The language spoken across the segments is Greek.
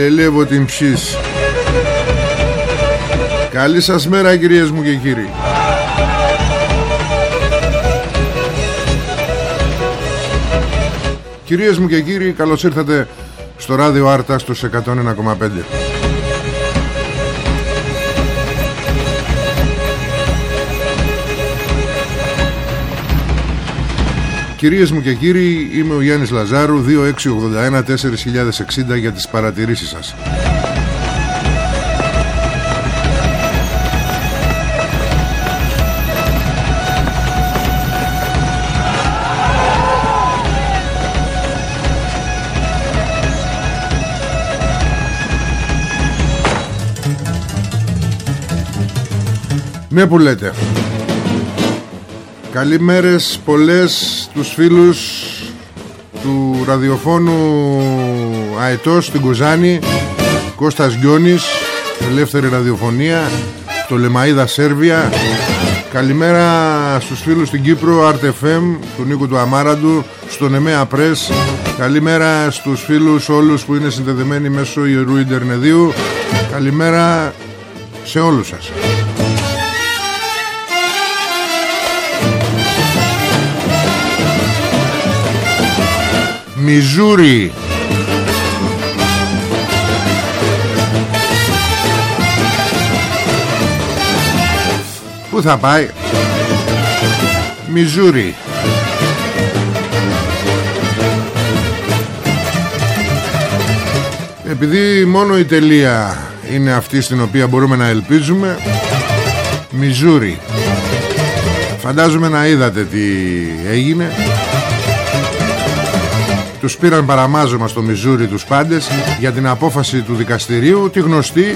Αλελεύω την ψής. Καλή σας μέρα κυρίες μου και κύριοι. Κυρίες μου και κύριοι καλώς ήρθατε στο ράδιο Άρτα στους 101,5 Κυρίες μου και κύριοι, είμαι ο Γιάννης Λαζάρου, 2681-4060 για τις παρατηρήσεις σας. Ναι που λέτε Καλημέρες πολλές τους φίλους του ραδιοφώνου Αετός στην Κουζάνη Κώστας Γιώνης Ελεύθερη Ραδιοφωνία Το Λεμαΐδα Σέρβια. Καλημέρα στους φίλους στην Κύπρο RTFM του Νίκου του Αμάραντου Στον Εμέα Πρες Καλημέρα στους φίλους όλους που είναι συνδεδεμένοι μέσω Ιερού Ιντερνεδίου. Καλημέρα σε όλους σας Μιζούρι. Πού θα πάει; Μιζούρι. Επειδή μόνο η τελεία είναι αυτή στην οποία μπορούμε να ελπίζουμε Μιζούρι. Φαντάζομαι να είδατε τι έγινε τους πήραν παραμάζωμα στο Μιζούρι τους πάντες για την απόφαση του δικαστηρίου τη γνωστή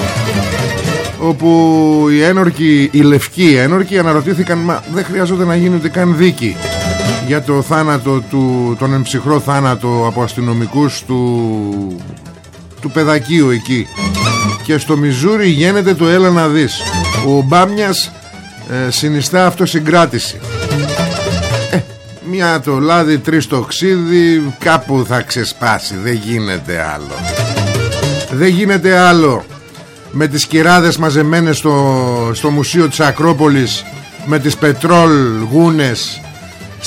όπου οι ένορκοι, οι λευκοί ένορκοι αναρωτήθηκαν μα δεν χρειάζεται να γίνεται καν δίκη για το θάνατο του, τον εμψυχρό θάνατο από αστυνομικούς του, του παιδακίου εκεί και στο Μιζούρι γίνεται το έλα να δεις ο Μπάμιας ε, συνιστά αυτοσυγκράτηση μια το λάδι, τρεις το ξύδι Κάπου θα ξεσπάσει Δεν γίνεται άλλο. Δεν γίνεται άλλο Με τις κυράδες μαζεμένες στο, στο μουσείο της Ακρόπολης Με τις πετρόλ γούνες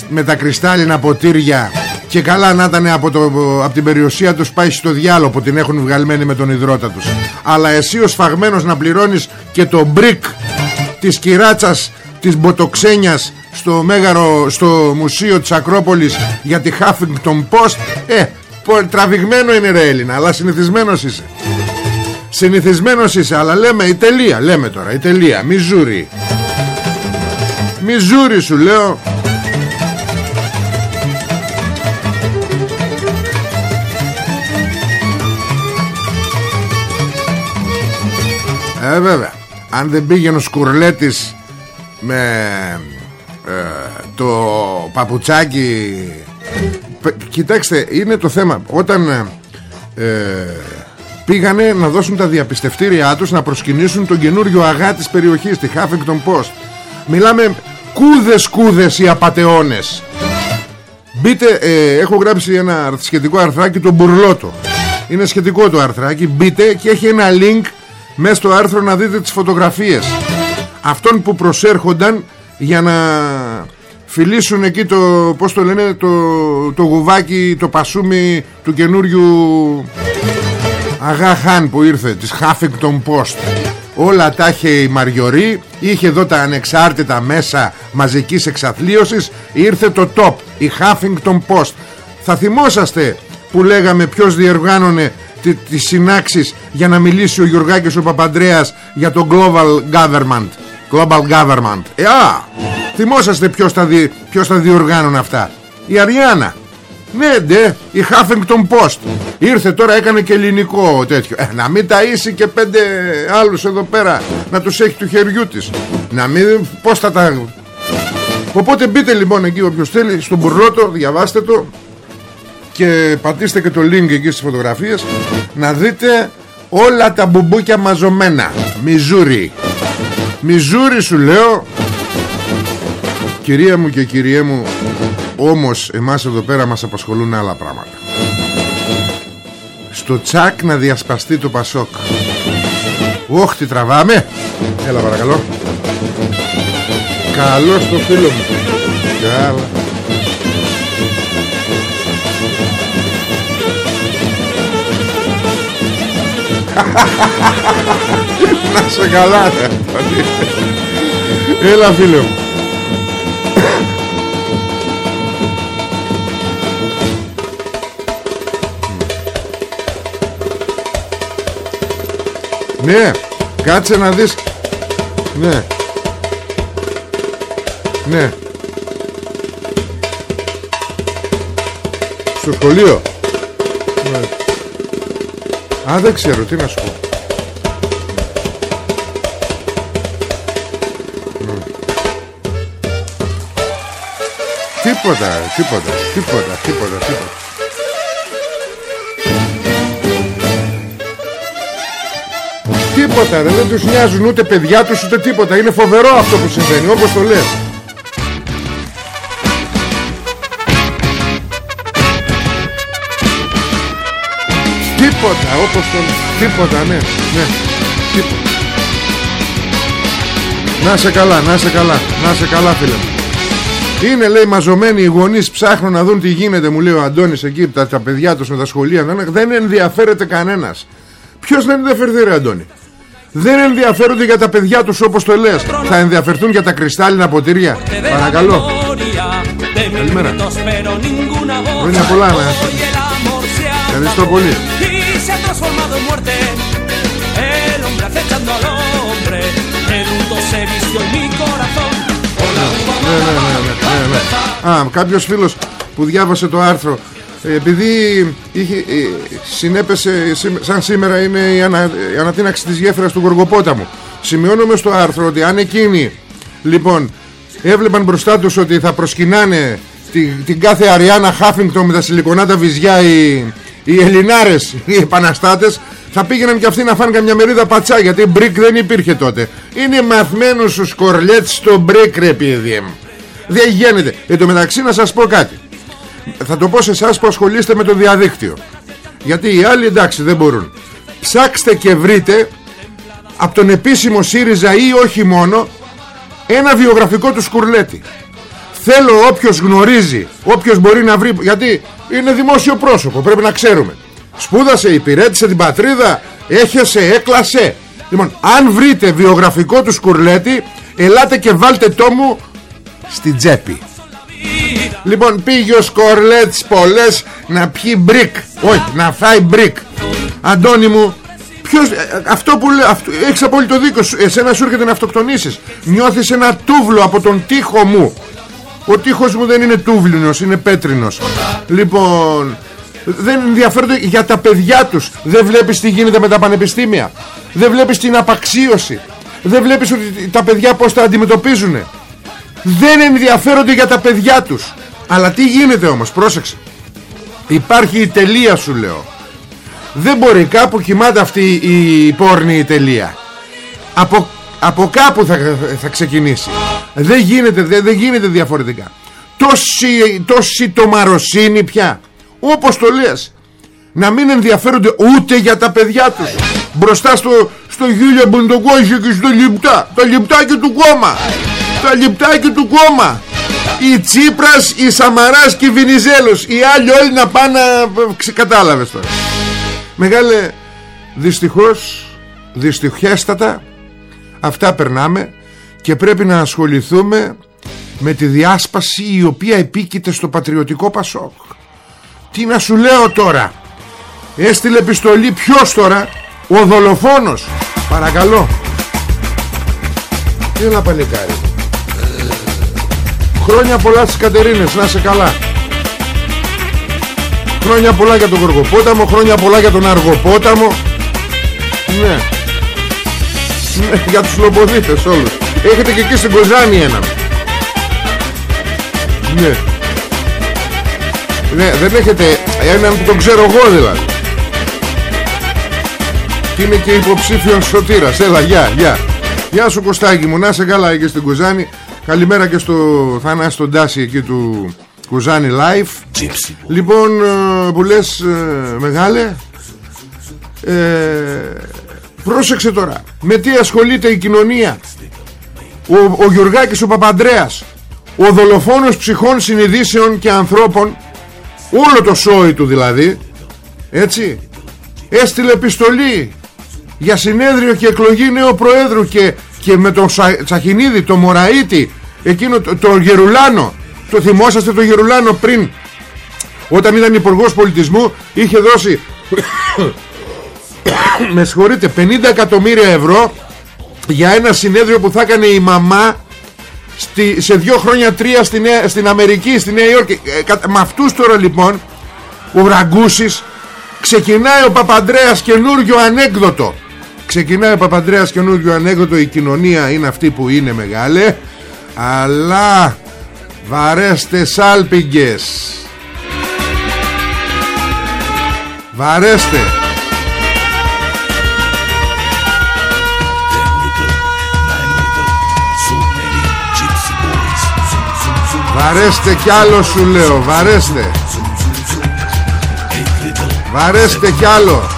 Με τα κρυστάλλινα ποτήρια. Και καλά να ήταν από, το, από την περιουσία τους Πάει στο διάλογο που την έχουν βγαλμένη με τον υδρότα τους. Αλλά εσύ ο σφαγμένος να πληρώνεις Και το μπρικ της κυράτσας Της μποτοξένιας στο μέγαρο στο μουσείο της Ακρόπολης για τη Huffington Post. Ε, τραβηγμένο είναι ρε Έλληνα αλλά συνηθισμένος είσαι. Συνηθισμένος είσαι αλλά λέμε η τελεία λέμε τώρα η τελεία. Μιζούρι. Μιζούρι σου λέω. Ε βέβαια Αν δεν πήγαινε ο Σκουρλέτης Με ε, Το παπουτσάκι Κοιτάξτε είναι το θέμα. Όταν ε, Πήγανε να δώσουν τα διαπιστευτήριά τους Να προσκυνήσουν τον καινούριο αγά της περιοχής Τη Huffington Post. Μιλάμε κούδες κούδες οι απατεώνες Μπείτε, ε, έχω γράψει ένα σχετικό αρθράκι Το Μπουρλότο Είναι σχετικό το αρθράκι. Μπείτε και έχει ένα link Μέσα στο άρθρο να δείτε τις φωτογραφίες. Αυτών που προσέρχονταν Για να φιλήσουν εκεί το Πώς το λένε Το, το γουβάκι, το πασούμι Του καινούριου Αγά Χάν που ήρθε Της Huffington Post. Όλα τα είχε η Μαριωρή Είχε εδώ τα ανεξάρτητα μέσα μαζικής εξαθλίωσης Ήρθε το top Η Huffington Post. Θα θυμόσαστε που λέγαμε ποιος διεργάνωνε τις συνάξεις για να μιλήσει ο Γιουργάκης ο Παπαντρέας για το Global Government Global Government. Ε, α, θυμόσαστε ποιος τα, δι, ποιος τα διοργάνωνε αυτά. Η Αριάννα. Ναι, ναι, η Huffington Post. Ήρθε τώρα έκανε και ελληνικό τέτοιο. Ε, Να μην ταΐσει και πέντε άλλους εδώ πέρα Να τους έχει του χεριού της. Να μην, πώς θα τα Οπότε μπείτε λοιπόν εκεί όποιος θέλει Στον μπουρλότο, διαβάστε το Και πατήστε και το link εκεί στις φωτογραφίες Να δείτε όλα τα μπουμπούκια μαζωμένα. Μιζούρι Μιζούρι σου λέω. Κυρία μου και κυριέ μου όμως εμάς εδώ πέρα μας απασχολούν άλλα πράγματα. Στο τσάκ να διασπαστεί το Πασόκ. Όχ τι τραβάμε. Έλα παρακαλώ. Καλό στο φίλο μου. Καλά. Να σε καλά Έλα φίλο μου. Ναι Κάτσε να δεις. Ναι. Ναι. Στο σχολείο. Ναι. Α δεν ξέρω τι να σου πω Τίποτα, τίποτα, τίποτα, τίποτα, τίποτα. Τίποτα δεν τους νοιάζουν ούτε παιδιά τους ούτε τίποτα Είναι φοβερό αυτό που συμβαίνει όπως το λες Τίποτα όπως το Τίποτα ναι, ναι. Τίποτα. Να σε καλά, να σε καλά Να σε καλά φίλε μου είναι λέει μαζωμένοι οι γονείς ψάχνουν να δουν τι γίνεται Μου λέει ο Αντώνης εκεί τα, τα παιδιά τους με τα σχολεία. Δεν, δεν ενδιαφέρεται κανένας. Ποιος δεν ενδιαφερθεί ρε Αντώνη; Δεν ενδιαφέρονται για τα παιδιά τους όπως το λες. Θα ενδιαφερθούν για τα κρυστάλλινα ποτήρια. Παρακαλώ. Καλημέρα. Χρόνια πολλά να Ευχαριστώ πολύ. Ναι, ναι, ναι, Α, κάποιος φίλος που διάβασε το άρθρο επειδή είχε, ε, συνέπεσε σαν σήμερα είναι η, ανα, η ανατείναξη της γέφυρας του Γοργοπόταμου. Σημειώνουμε στο άρθρο ότι αν εκείνοι λοιπόν έβλεπαν μπροστά τους ότι θα προσκυνάνε την, την κάθε Αριάννα Χάφινγκτον με τα σιλικονάτα βυζιά οι, οι Ελληνάρες οι επαναστάτες θα πήγαιναν και αυτοί να φάνε καμιά μερίδα πατσά γιατί μπρικ δεν υπήρχε τότε. Είναι μαθημένος ο Σκουρλέτης στο μπρικ ρε παιδί δεν γίνεται εν τω μεταξύ να σας πω κάτι. Θα το πω σε εσάς που ασχολείστε με το διαδίκτυο. Γιατί οι άλλοι εντάξει δεν μπορούν. Ψάξτε και βρείτε από τον επίσημο ΣΥΡΙΖΑ ή όχι μόνο ένα βιογραφικό του Σκουρλέτη. Θέλω όποιος γνωρίζει όποιος μπορεί να βρει γιατί είναι δημόσιο πρόσωπο πρέπει να ξέρουμε. Σπούδασε, υπηρέτησε την πατρίδα έχεσε, έκλασε. Λοιπόν αν βρείτε βιογραφικό του Σκουρλέτη ελάτε και βάλτε το μου στην τσέπη. Λοιπόν πήγε ο Σκουρλέτης πολλές να πιει μπρικ. Όχι να φάει μπρικ. Αντώνη μου Ποιος, ε, αυτό που λέω Έχεις απόλυτο δίκιο Εσένα σου έρχεται να αυτοκτονήσεις. Νιώθεις ένα τούβλο από τον τοίχο μου. Ο τοίχος μου δεν είναι τούβλινος Είναι πέτρινος. Λοιπόν δεν ενδιαφέρονται για τα παιδιά τους. Δεν βλέπεις τι γίνεται με τα πανεπιστήμια. Δεν βλέπεις την απαξίωση. Δεν βλέπεις ότι τα παιδιά πως τα αντιμετωπίζουν Δεν ενδιαφέρονται για τα παιδιά τους. Αλλά τι γίνεται όμως πρόσεξε. Υπάρχει η τελεία σου λέω. Δεν μπορεί κάπου κοιμάται αυτή η πόρνη η τελεία. Από, από κάπου θα, θα ξεκινήσει. Δεν γίνεται, δεν, δεν γίνεται διαφορετικά. Τόση, τόση τομαροσύνη πια. Όπως το λες. Να μην ενδιαφέρονται ούτε για τα παιδιά τους. Μπροστά στο, στο Γίλια Μποντοκόζη και στο λιπτά τα λιπτάκια του κόμμα τα λιπτάκια του κόμμα. Η Τσίπρας, η Σαμαράς και η Βινιζέλος οι άλλοι όλοι να πάνε κατάλαβες τώρα. Μεγάλε δυστυχώς δυστυχέστατα αυτά περνάμε και πρέπει να ασχοληθούμε με τη διάσπαση η οποία επίκειται στο πατριωτικό Πασόκ. Τι να σου λέω τώρα; Έστειλε επιστολή ποιος τώρα; Ο δολοφόνος. Παρακαλώ. Έλα πανικάρι Χρόνια πολλά στις Κατερίνες Να σε καλά. Χρόνια πολλά για τον Γοργοπόταμο Χρόνια πολλά για τον Αργοπόταμο. Ναι. Ναι, για τους λομποδίτες όλους. Έχετε και εκεί στην Κοζάνη έναν Ναι. Ναι δεν έχετε έναν που τον ξέρω εγώ δηλαδή. Και είναι και υποψήφιος σωτήρας. Έλα γεια γεια. Γεια σου Κωστάκη μου να σε καλά εκεί στην Κουζάνη Καλημέρα και στο Θανάση στον Τάση εκεί του Κουζάνη Live Λοιπόν ε, που λες ε, μεγάλε ε, Πρόσεξε τώρα Με τι ασχολείται η κοινωνία; Ο, ο Γιουργάκης ο Παπαντρέας Ο δολοφόνος ψυχών συνειδήσεων και ανθρώπων Όλο το σόι του δηλαδή Έτσι Έστειλε επιστολή για συνέδριο και εκλογή νέου Προέδρου και, και με τον Τσαχινίδη, τον Μωραήτη, εκείνο το, το Γερουλάνο. Το θυμόσαστε το Γερουλάνο πριν, όταν ήταν υπουργός πολιτισμού, είχε δώσει, με συγχωρείτε, 50 εκατομμύρια ευρώ για ένα συνέδριο που θα έκανε η μαμά στη, σε δύο χρόνια τρία στην, στην Αμερική, στη Νέα Υόρκη. Ε, με αυτούς τώρα λοιπόν, ο Ραγκούσης, ξεκινάει ο Παπαντρέας καινούριο ανέκδοτο Ξεκινάει ο Παπαντρέας καινούργιο ανέκδοτο Η κοινωνία είναι αυτή που είναι μεγάλε Αλλά Βαρέστε σάλπιγγες. Βαρέστε. Βαρέστε κι άλλο σου λέω Βαρέστε. Βαρέστε κι άλλο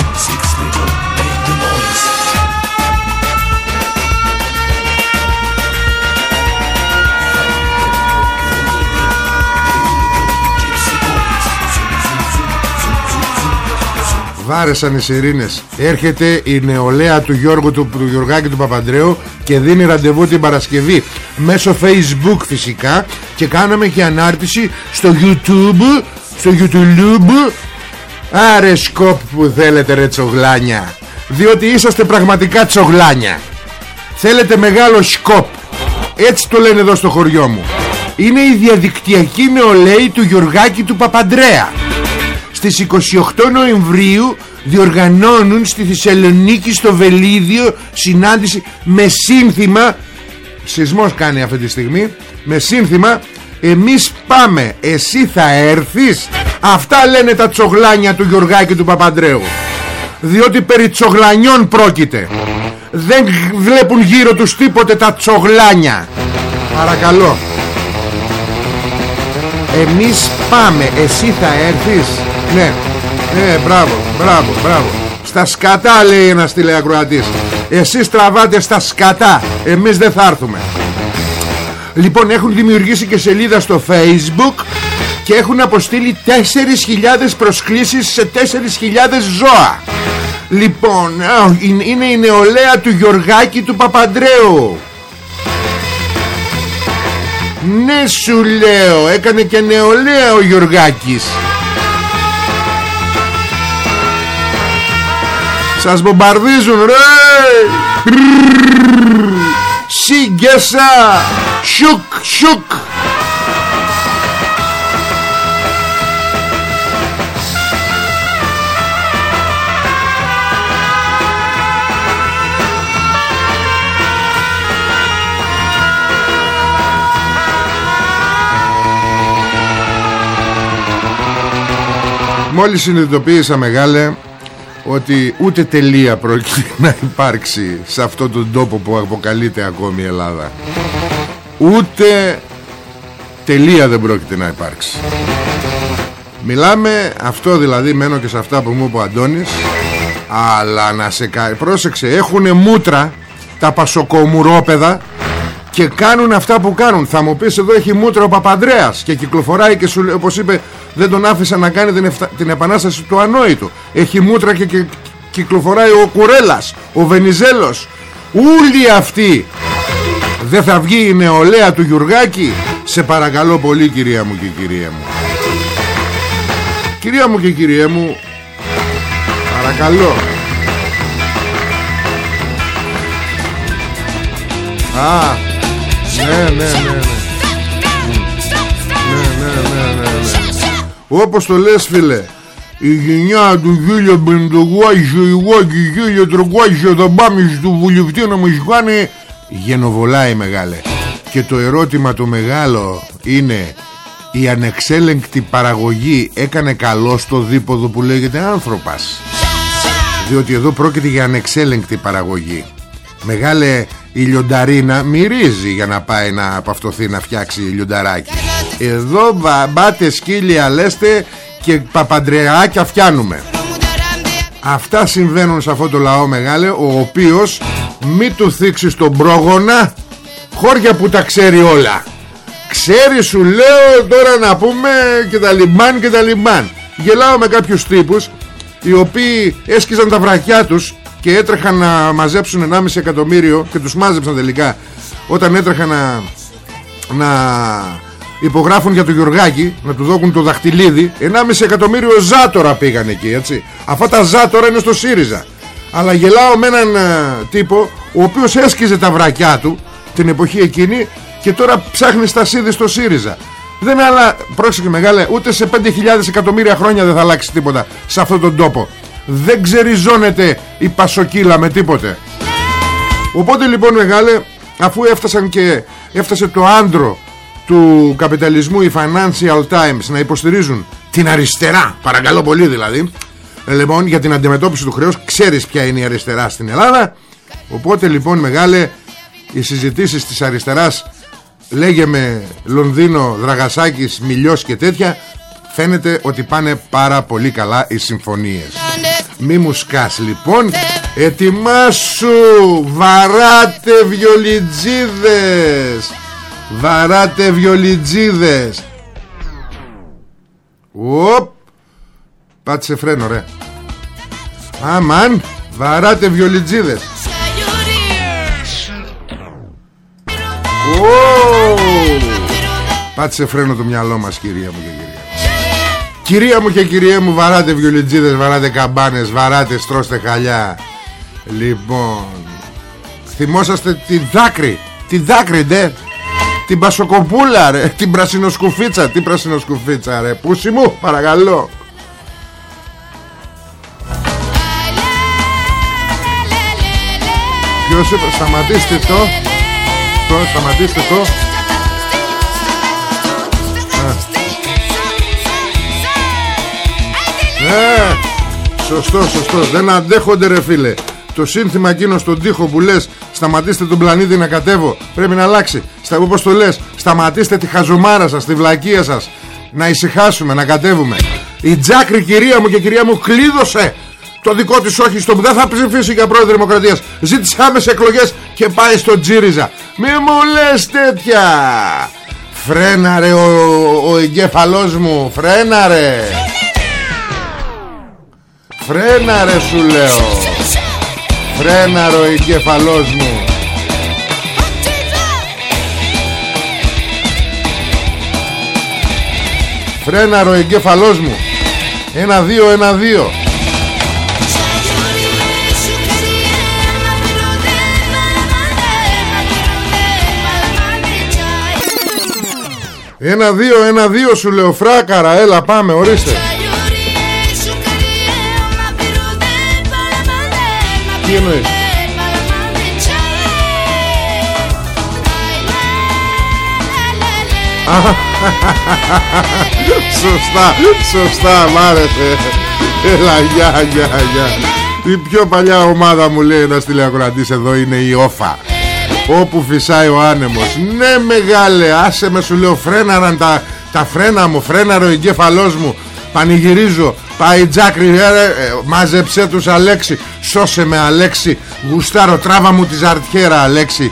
Βάρεσαν οι σιρήνες. Έρχεται η νεολαία του Γιώργου του, του Γιωργάκη του Παπαντρέου Και δίνει ραντεβού την Παρασκευή Μέσω facebook φυσικά Και κάναμε και ανάρτηση Στο youtube Στο youtube. Άρε σκόπ που θέλετε ρε τσογλάνια. Διότι είσαστε πραγματικά τσογλάνια. Θέλετε μεγάλο σκόπ. Έτσι το λένε εδώ στο χωριό μου. Είναι η διαδικτυακή νεολαία του Γιωργάκη του Παπαντρέα στις 28 Νοεμβρίου διοργανώνουν στη Θεσσαλονίκη στο Βελίδιο συνάντηση με σύνθημα σεισμός κάνει αυτή τη στιγμή με σύνθημα εμείς πάμε εσύ θα έρθεις αυτά λένε τα τσογλάνια του Γιωργάκη του Παπαντρέου. Διότι περί τσογλανιών πρόκειται. Δεν βλέπουν γύρω τους τίποτε τα τσογλάνια. Παρακαλώ. Εμείς πάμε εσύ θα έρθεις ναι, ναι, μπράβο, μπράβο, μπράβο. Στα σκατά λέει ένας τηλεακροατής. Εσείς τραβάτε στα σκατά, εμείς δεν θα έρθουμε. Λοιπόν, έχουν δημιουργήσει και σελίδα στο Facebook και έχουν αποστείλει 4.000 προσκλήσεις σε 4.000 ζώα. Λοιπόν, είναι η νεολαία του Γιωργάκη του Παπαντρέου. Ναι σου λέω, έκανε και νεολαία ο Γιωργάκης. Σας μπομπαρδίζουν ρε! Σιγκέσα Σουκ σουκ Μόλις συνειδητοποίησα μεγάλε ότι ούτε τελεία πρόκειται να υπάρξει σε αυτόν τον τόπο που αποκαλείται ακόμη η Ελλάδα. Ούτε τελεία δεν πρόκειται να υπάρξει. Μιλάμε αυτό δηλαδή μένω και σε αυτά που μου είπε ο Αντώνης αλλά να σε κα... πρόσεξε έχουνε μούτρα τα πασοκομουρόπεδα και κάνουν αυτά που κάνουν. Θα μου πεις εδώ έχει μούτρα ο Παπαντρέας και κυκλοφοράει και σου όπως είπε δεν τον άφησα να κάνει την, την επανάσταση του ανόητου. Έχει μούτρα και, και κυκλοφοράει ο Κουρέλας ο Βενιζέλος. Όλοι αυτοί. Δεν θα βγει η νεολαία του Γιουργάκη; Σε παρακαλώ πολύ κυρία μου και κυρία μου. Κυρία μου και κυριέ μου Παρακαλώ. Α Ναι ναι ναι ναι. Ναι ναι ναι ναι, ναι. Όπως το λες φίλε η γενιά του 1050 εγώ και 1300 θα πάμε στο βουλευτή να μας κάνει γενοβολάει μεγάλε. Και το ερώτημα το μεγάλο είναι η ανεξέλεγκτη παραγωγή έκανε καλό στο δίποδο που λέγεται άνθρωπας διότι εδώ πρόκειται για ανεξέλεγκτη παραγωγή. Μεγάλε η λιονταρίνα μυρίζει για να πάει να απαυτοθεί να φτιάξει λιονταράκι. Εδώ μπάτε σκύλια λέστε και παπαντρεάκια φτιάνουμε αυτά συμβαίνουν σε αυτό το λαό μεγάλε ο οποίος μη του θίξεις τον πρόγονα χώρια που τα ξέρει όλα. Ξέρει σου λέω τώρα να πούμε και τα λιμπάν και τα λιμπάν Γελάω με κάποιους τύπους Οι οποίοι έσκυζαν τα βρακιά τους Και έτρεχαν να μαζέψουν 1,5 εκατομμύριο Και τους μάζεψαν τελικά Όταν έτρεχαν να, να υπογράφουν για το Γιουργάκη Να του δώκουν το δαχτυλίδι 1,5 εκατομμύριο ζάτορα πήγαν εκεί έτσι Αυτά τα ζάτορα είναι στο ΣΥΡΙΖΑ Αλλά γελάω με έναν ε, τύπο Ο οποίος έσκυζε τα βρακιά του Την εποχή εκείνη και τώρα ψάχνει στα σίδη στο ΣΥΡΙΖΑ. Δεν άλλα, πρόσεχε μεγάλε, ούτε σε 5.000 εκατομμύρια χρόνια δεν θα αλλάξει τίποτα σε αυτόν τον τόπο. Δεν ξεριζώνεται η πασοκύλα με τίποτε. Οπότε λοιπόν μεγάλε, αφού έφτασαν και έφτασε το άντρο του καπιταλισμού οι Financial Times να υποστηρίζουν την αριστερά, παρακαλώ πολύ δηλαδή, ε, λοιπόν για την αντιμετώπιση του χρέους, ξέρεις ποια είναι η αριστερά στην Ελλάδα. Οπότε λοιπόν μεγάλε, οι συζητήσεις της αριστεράς λέγε με Λονδίνο, Δραγασάκης, Μιλιός και τέτοια φαίνεται ότι πάνε πάρα πολύ καλά οι συμφωνίες μη μου σκάς λοιπόν. Ετοιμάσου βαράτε βιολιτζίδες. Βαράτε βιολιτζίδες. Οπ. Πάτσε φρένο ρε. Αμάν Βαράτε βιολιτζίδες. Πάτσε φρένο το μυαλό μας κυρία μου και κυρία Κυρία μου και κυρία μου βαράτε βιολιτζίδες, βαράτε καμπάνες, βαράτε στρώστε χαλιά. Λοιπόν Θυμόσαστε τη δάκρυ Τη δάκρυ ντε. Την πασοκοπούλα ρε Την πρασινοσκουφίτσα Τι πρασινοσκουφίτσα ρε Πούσι μου παρακαλώ. Ποιος είπε σταματήστε το. Το σταματήστε το Ε, σωστό, σωστό. Δεν αντέχονται ρε φίλε. Το σύνθημα εκείνο στον τοίχο που λες Σταματήστε τον πλανήτη να κατέβω Πρέπει να αλλάξει. Στα, Όπως το λες Σταματήστε τη χαζομάρα σας, τη βλακεία σας. Να ησυχάσουμε, να κατέβουμε. Η Τζάκρη κυρία μου και κυρία μου κλείδωσε. Το δικό της όχι στο που δεν θα ψηφίσει για πρόεδρο Δημοκρατίας. Ζήτησε άμεσα εκλογές και πάει στο Τζίριζα. Μη μου λες τέτοια. Φρέναρε ο, ο εγκέφαλός μου φρέναρε Φρένα ρε σου λέω. Φρένα ο εγκεφαλός μου. Φρένα ο εγκέφαλός μου. Ένα δύο ένα δύο. Ένα δύο ένα δύο σου λέω. Φράκαρα Έλα πάμε ορίστε Τι εννοείς; Αχα Σωστά, σωστά, μ' άρεσε. Έλα, γεια, γεια, γεια. Η πιο παλιά ομάδα μου λέει ένας τηλεακροατής εδώ είναι η Όφα. Όπου φυσάει ο άνεμος. Ναι μεγάλε, άσε με σου λέω φρέναραν τα, τα φρένα μου Φρέναρε ο εγκέφαλός μου. Πανηγυρίζω Πάει τζάκρι ε, ε, Μάζεψέ τους Αλέξη. Σώσε με Αλέξη. Γουστάρω τράβα μου τη ζαρτιέρα Αλέξη.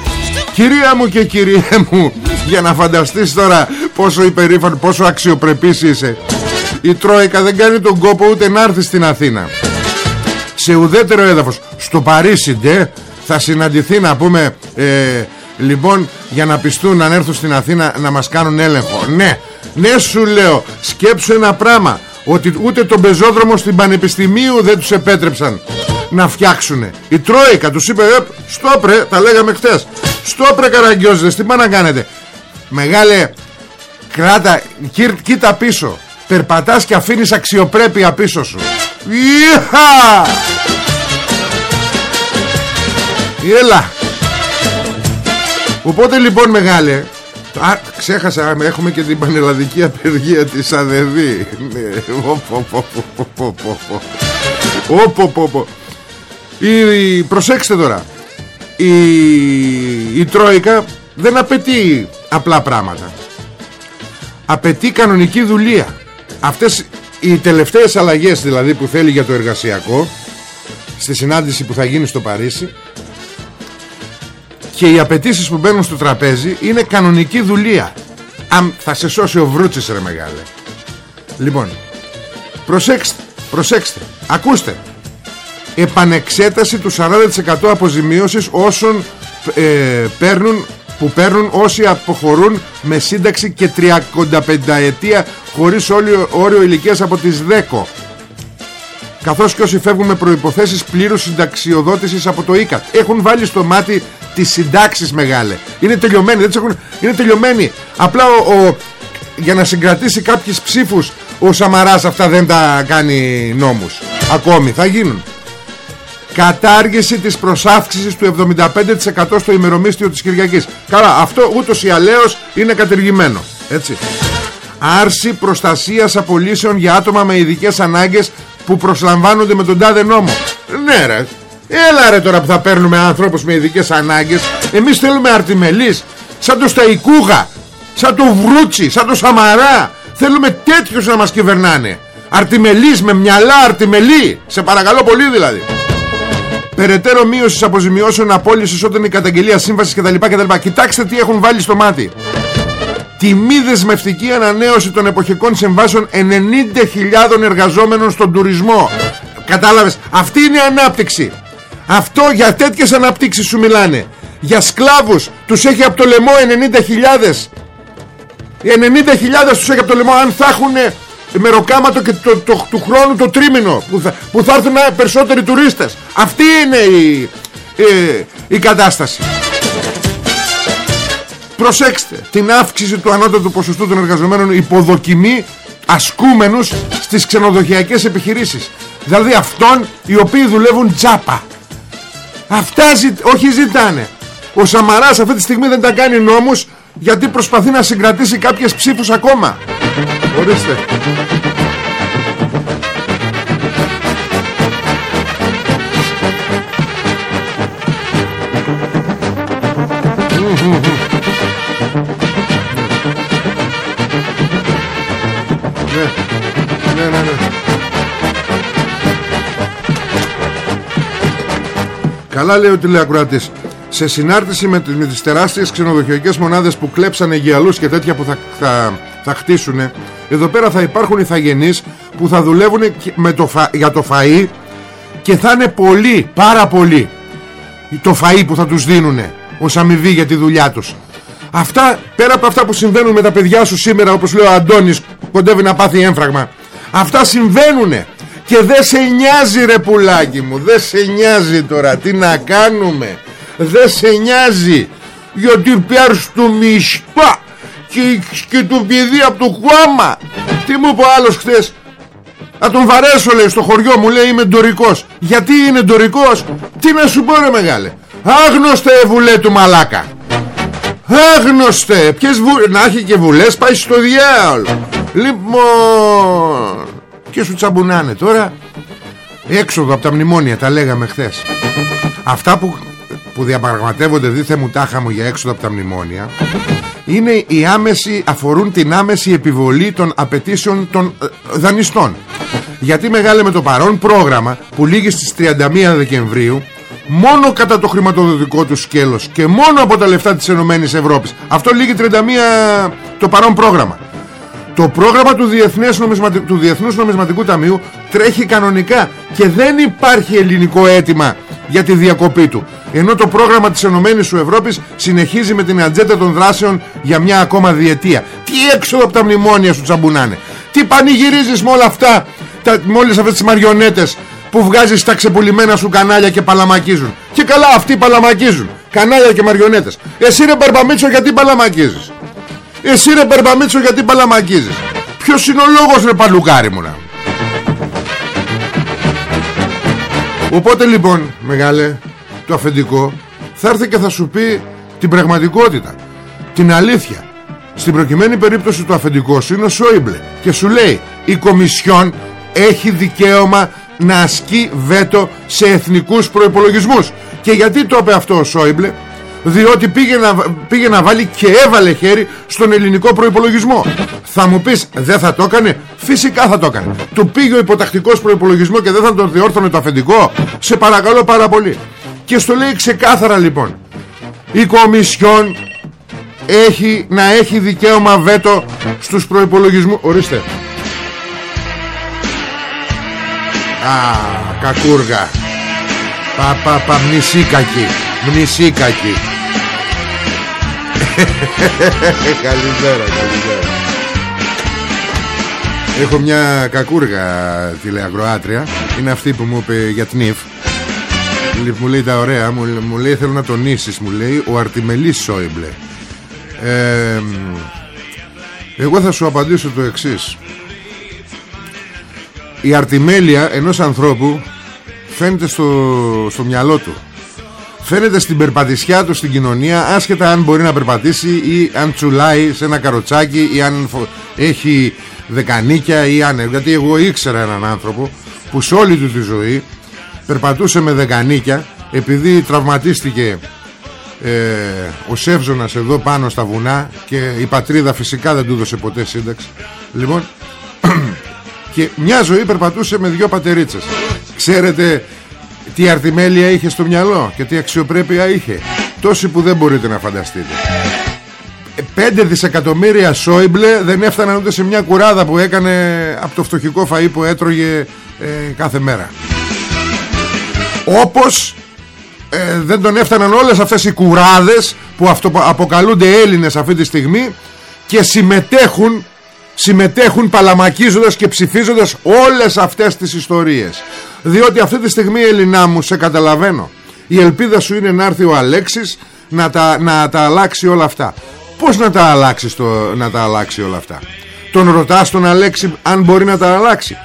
Κυρία μου και κυριέ μου Για να φανταστείς τώρα Πόσο υπερήφανο Πόσο αξιοπρεπής είσαι. Η Τρόικα δεν κάνει τον κόπο ούτε να έρθει στην Αθήνα. Σε ουδέτερο έδαφος Στο Παρίσι ντε, Θα συναντηθεί να πούμε ε, Λοιπόν για να πιστούν να έρθουν στην Αθήνα Να μας κάνουν έλεγχο. Ναι ναι σου λέω Σκέψου ένα πράγμα Ότι ούτε τον πεζόδρομο στην Πανεπιστημίου Δεν τους επέτρεψαν να φτιάξουν Η Τρόικα τους είπε ε, Στόπρε τα λέγαμε χθες. Στόπρε καραγκιόζες τι πάνε να κάνετε. Μεγάλε Κράτα κοίτα πίσω. Περπατάς και αφήνεις αξιοπρέπεια πίσω σου Ιχα! Έλα. Οπότε λοιπόν μεγάλε Α, ξέχασα, έχουμε και την πανελλαδική απεργία της ΑΔΕΔΗ. Ναι, η, προσέξτε τώρα. Η, η Τρόικα δεν απαιτεί απλά πράγματα. Απαιτεί κανονική δουλεία. Αυτές οι τελευταίες αλλαγές δηλαδή που θέλει για το εργασιακό στη συνάντηση που θα γίνει στο Παρίσι και οι απαιτήσεις που μπαίνουν στο τραπέζι είναι κανονική δουλεία. Αν θα σε σώσει ο Βρούτσης ρε μεγάλε. Λοιπόν προσέξτε προσέξτε ακούστε. Επανεξέταση του 40% αποζημίωσης όσων ε, παίρνουν, που παίρνουν όσοι αποχωρούν με σύνταξη και 35 ετία χωρίς όριο, όριο ηλικίας από τις 10 καθώς και όσοι φεύγουν με προϋποθέσεις πλήρους συνταξιοδότησης από το ΙΚΑ έχουν βάλει στο μάτι τις συντάξεις μεγάλε. Είναι τελειωμένοι, δεν έχουν, είναι τελειωμένοι απλά ο, για να συγκρατήσει κάποιες ψήφους ο Σαμαράς αυτά δεν τα κάνει νόμους. Ακόμη θα γίνουν. Κατάργηση της προσάυξησης του 75% στο ημερομίσθιο της Κυριακής. Καλά αυτό ούτως ή αλλαίως είναι κατεργημένο έτσι. Άρση προστασίας απολύσεων για άτομα με ειδικές ανάγκες που προσλαμβάνονται με τον τάδε νόμο. Ναι ρε Έλα ρε τώρα που θα παίρνουμε ανθρώπους με ειδικές ανάγκες Εμείς θέλουμε αρτιμελείς Σαν το Σταϊκούγα Σαν το Βρούτσι Σαν το Σαμαρά Θέλουμε τέτοιους να μας κυβερνάνε Αρτιμελείς με μυαλά αρτιμελή Σε παρακαλώ πολύ δηλαδή Περαιτέρω μείωσης αποζημιώσεων απόλυσης όταν η καταγγελία σύμβασης κτλ. κτλ. Κοιτάξτε τι έχουν βάλει στο μάτι. Τη μη δεσμευτική ανανέωση των εποχικών συμβάσεων 90.000 εργαζόμενων στον τουρισμό. Κατάλαβες, αυτή είναι η ανάπτυξη. Αυτό για τέτοιες αναπτύξεις σου μιλάνε. Για σκλάβους Τους έχει από το λαιμό 90.000 90.000 τους έχει από το λαιμό Αν θα έχουν μεροκάματο και το, το, του χρόνου το τρίμηνο που θα, που θα έρθουν περισσότεροι τουρίστες. Αυτή είναι η, η, κατάσταση. Προσέξτε Την αύξηση του ανώτατου ποσοστού των εργαζομένων Υποδοκιμή ασκούμενους στις ξενοδοχειακές επιχειρήσεις. Δηλαδή αυτών οι οποίοι δουλεύουν τζάπα Αυτά όχι ζητάνε. Ο Σαμαράς αυτή τη στιγμή δεν τα κάνει νόμους Γιατί προσπαθεί να συγκρατήσει κάποιες ψήφους ακόμα. Ορίστε. Ναι, Καλά λέει ο τηλεακροατής. Σε συνάρτηση με, με τις τεράστιες ξενοδοχειακές μονάδες που κλέψανε γυαλούς και τέτοια που θα, θα, θα χτίσουν Εδώ πέρα θα υπάρχουν ηθαγενείς που θα δουλεύουν με το για το φαΐ Και θα είναι πολύ, πάρα πολύ Το φαΐ που θα τους δίνουν ως αμοιβή για τη δουλειά τους. Αυτά πέρα από αυτά που συμβαίνουν με τα παιδιά σου σήμερα Όπως λέει ο Αντώνης κοντεύει να πάθει έμφραγμα Αυτά συμβαίνουν και δεν σε νοιάζει ρε πουλάκι μου Δεν σε νοιάζει τώρα Τι να κάνουμε. Δεν σε νοιάζει Γιατί πιάρεις του μισπά και, και του παιδί από το χώμα Τι μου είπε ο άλλος χθες; Να τον βαρέσω λέει στο χωριό μου λέει είμαι ντορικός. Γιατί είναι ντορικός; Τι να σου πω ρε μεγάλε; Άγνωστε βουλέ του μαλάκα. Άγνωστε Ποιες βου... Να έχει και βουλές πάει στο διάολο. Λοιπόν Και σου τσαμπουνάνε τώρα Έξοδο από τα μνημόνια Τα λέγαμε χθες Αυτά που, που διαπραγματεύονται Δίθε μου τάχα μου για έξοδο από τα μνημόνια Είναι η άμεση Αφορούν την άμεση επιβολή Των απαιτήσεων των ε, δανειστών Γιατί μεγάλε με το παρόν πρόγραμμα Που λήγει στις 31 Δεκεμβρίου μόνο κατά το χρηματοδοτικό του σκέλος και μόνο από τα λεφτά της Ενωμένης ΕΕ. Αυτό λύγει 31 το παρόν πρόγραμμα. Το πρόγραμμα του, Διεθνές του Διεθνούς Νομισματικού Ταμείου τρέχει κανονικά και δεν υπάρχει ελληνικό αίτημα για τη διακοπή του. Ενώ το πρόγραμμα της Ενωμένης Ευρώπης συνεχίζει με την ατζέντα των δράσεων για μια ακόμα διετία. Τι έξοδο από τα μνημόνια σου τσαμπουνάνε. Τι πανηγυρίζεις με όλα αυτά, τα, με όλες αυτές τις μαριονέτες που βγάζεις τα ξεπουλημένα σου κανάλια και παλαμακίζουν. Και καλά αυτοί παλαμακίζουν. Κανάλια και μαριονέτες. Εσύ ρε Μπερμπαμίτσο γιατί παλαμακίζεις; Εσύ ρε Μπερμπαμίτσο γιατί παλαμακίζεις. Ποιος είναι ο λόγος ρε παλουκάρι μου να; Οπότε λοιπόν μεγάλε το αφεντικό θα έρθει και θα σου πει την πραγματικότητα. Την αλήθεια. Στην προκειμένη περίπτωση του αφεντικού σου είναι ο Σόιμπλε και σου λέει η Κομισιόν έχει δικαίωμα να ασκεί βέτο σε εθνικούς προϋπολογισμούς και γιατί το είπε αυτό ο Σόιμπλε; Διότι πήγε να, πήγε να βάλει και έβαλε χέρι στον ελληνικό προϋπολογισμό. Θα μου πεις δεν θα το έκανε φυσικά θα το έκανε. Του πήγε ο υποτακτικός προϋπολογισμός και δεν θα τον διόρθωνε το αφεντικό; Σε παρακαλώ πάρα πολύ. Και στο λέει ξεκάθαρα λοιπόν η Κομισιόν έχει να έχει δικαίωμα βέτο στους προϋπολογισμούς ορίστε. Α, κακούργα. Πα, πα, πα, μνησίκακι Μνησίκακι Καλημέρα, καλημέρα. Έχω μια κακούργα τηλεαγροάτρια. Είναι αυτή που μου είπε για τνίφ Μου λέει τα ωραία Μου, μου λέει θέλω να τονίσεις Μου λέει ο Αρτιμελής Σόιμπλε. Ε, Εγώ θα σου απαντήσω το εξής. Η αρτιμέλεια ενός ανθρώπου φαίνεται στο, στο μυαλό του φαίνεται στην περπατησιά του στην κοινωνία άσχετα αν μπορεί να περπατήσει ή αν τσουλάει σε ένα καροτσάκι ή αν έχει δεκανίκια ή αν... γιατί εγώ ήξερα έναν άνθρωπο που σε όλη του τη ζωή περπατούσε με δεκανίκια επειδή τραυματίστηκε ε, ο Σεύζωνας εδώ πάνω στα βουνά και η πατρίδα φυσικά δεν του έδωσε ποτέ σύνταξη. Λοιπόν και μια ζωή περπατούσε με δυο πατερίτσες. Ξέρετε τι αρτιμέλεια είχε στο μυαλό και τι αξιοπρέπεια είχε. Τόση που δεν μπορείτε να φανταστείτε. 5 δισεκατομμύρια Σόιμπλε δεν έφταναν ούτε σε μια κουράδα που έκανε από το φτωχικό φαΐ που έτρωγε ε, κάθε μέρα. Όπως ε, δεν τον έφταναν όλες αυτές οι κουράδες που αυτο, αποκαλούνται Έλληνες αυτή τη στιγμή και συμμετέχουν συμμετέχουν παλαμακίζοντας και ψηφίζοντας όλες αυτές τις ιστορίες διότι αυτή τη στιγμή Ελληνά μου σε καταλαβαίνω. Η ελπίδα σου είναι να έρθει ο Αλέξης να τα, να τα αλλάξει όλα αυτά. Πως να τα αλλάξεις, το, να τα αλλάξει όλα αυτά; Τον ρωτάς τον Αλέξη αν μπορεί να τα αλλάξει;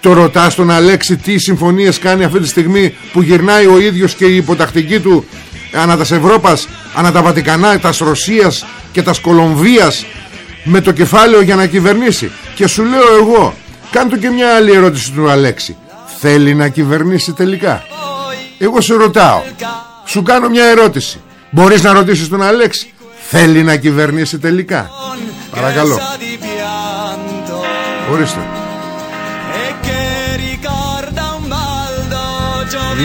Το ρωτάς τον Αλέξη τι συμφωνίες κάνει αυτή τη στιγμή που γυρνάει ο ίδιος και η υποτακτική του ανά τας Ευρώπας, ανά τα Βατικανά, τας Ρωσίας και τας Κολομβίας με το κεφάλαιο για να κυβερνήσει; Και σου λέω εγώ κάντο και μια άλλη ερώτηση του Αλέξη θέλει να κυβερνήσει τελικά. Εγώ σε ρωτάω. Σου κάνω μια ερώτηση. Μπορείς να ρωτήσεις τον Αλέξη. Θέλει να κυβερνήσει τελικά. Παρακαλώ. Ορίστε.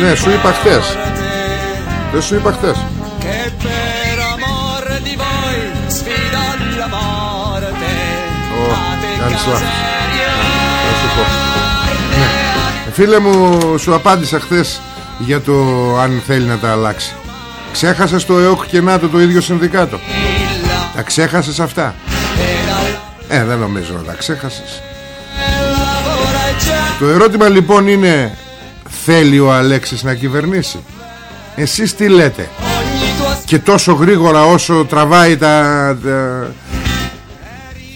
Ναι σου είπα χτες δεν σου είπα χτες Κάνεις λάθος Θα σου πω. ναι. Φίλε μου σου απάντησα χθες Για το αν θέλει να τα αλλάξει. Ξέχασες το ΕΟΚ και ΝΑΤΟ το ίδιο συνδικάτο. Τα ξέχασες αυτά; Ε δεν νομίζω να τα ξέχασες. Το ερώτημα λοιπόν είναι Θέλει ο Αλέξης να κυβερνήσει; Εσείς τι λέτε; Και τόσο γρήγορα όσο τραβάει τα, τα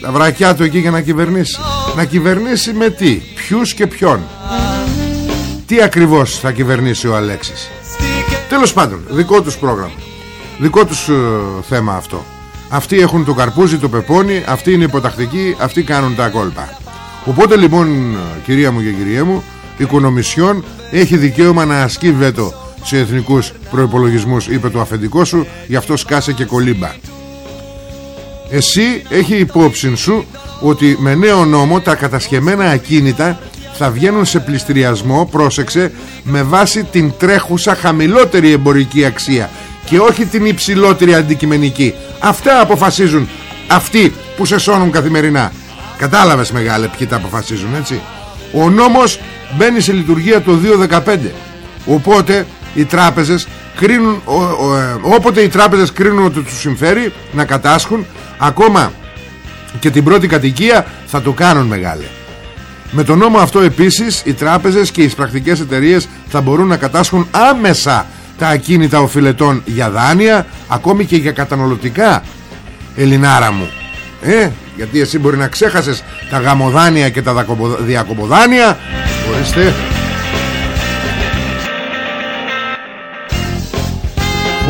τα βρακιά του εκεί για να κυβερνήσει. Να κυβερνήσει με τι; Ποιους και ποιον; Τι ακριβώς θα κυβερνήσει ο Αλέξης. Τέλος πάντων δικό τους πρόγραμμα. Δικό τους ε, θέμα αυτό. Αυτοί έχουν το καρπούζι, το πεπόνι Αυτοί είναι υποτακτικοί, αυτοί κάνουν τα κόλπα. Οπότε λοιπόν κυρία μου και κυρία μου Η Κονομισιόν έχει δικαίωμα να ασκεί βέτο Σε εθνικούς προϋπολογισμούς Είπε το αφεντικό σου Γι' αυτό σκάσε και κολύμπα. Εσύ έχει υπόψη σου Ότι με νέο νόμο Τα κατασχεμένα ακίνητα θα βγαίνουν σε πληστηριασμό, πρόσεξε, με βάση την τρέχουσα χαμηλότερη εμπορική αξία και όχι την υψηλότερη αντικειμενική. Αυτά αποφασίζουν αυτοί που σε σώνουν καθημερινά. Κατάλαβες μεγάλε ποιοι τα αποφασίζουν έτσι; Ο νόμος μπαίνει σε λειτουργία το 2015. Οπότε οι τράπεζες κρίνουν, ε, όποτε οι τράπεζες κρίνουν ότι τους συμφέρει να κατάσχουν ακόμα και την πρώτη κατοικία θα το κάνουν μεγάλε. Με τον νόμο αυτό επίσης οι τράπεζες και οι πρακτικές εταιρείες θα μπορούν να κατάσχουν άμεσα τα ακίνητα οφειλετών για δάνεια ακόμη και για καταναλωτικά Ελληνάρα μου ε, γιατί εσύ μπορεί να ξέχασες τα γαμοδάνεια και τα διακοποδάνεια ορίστε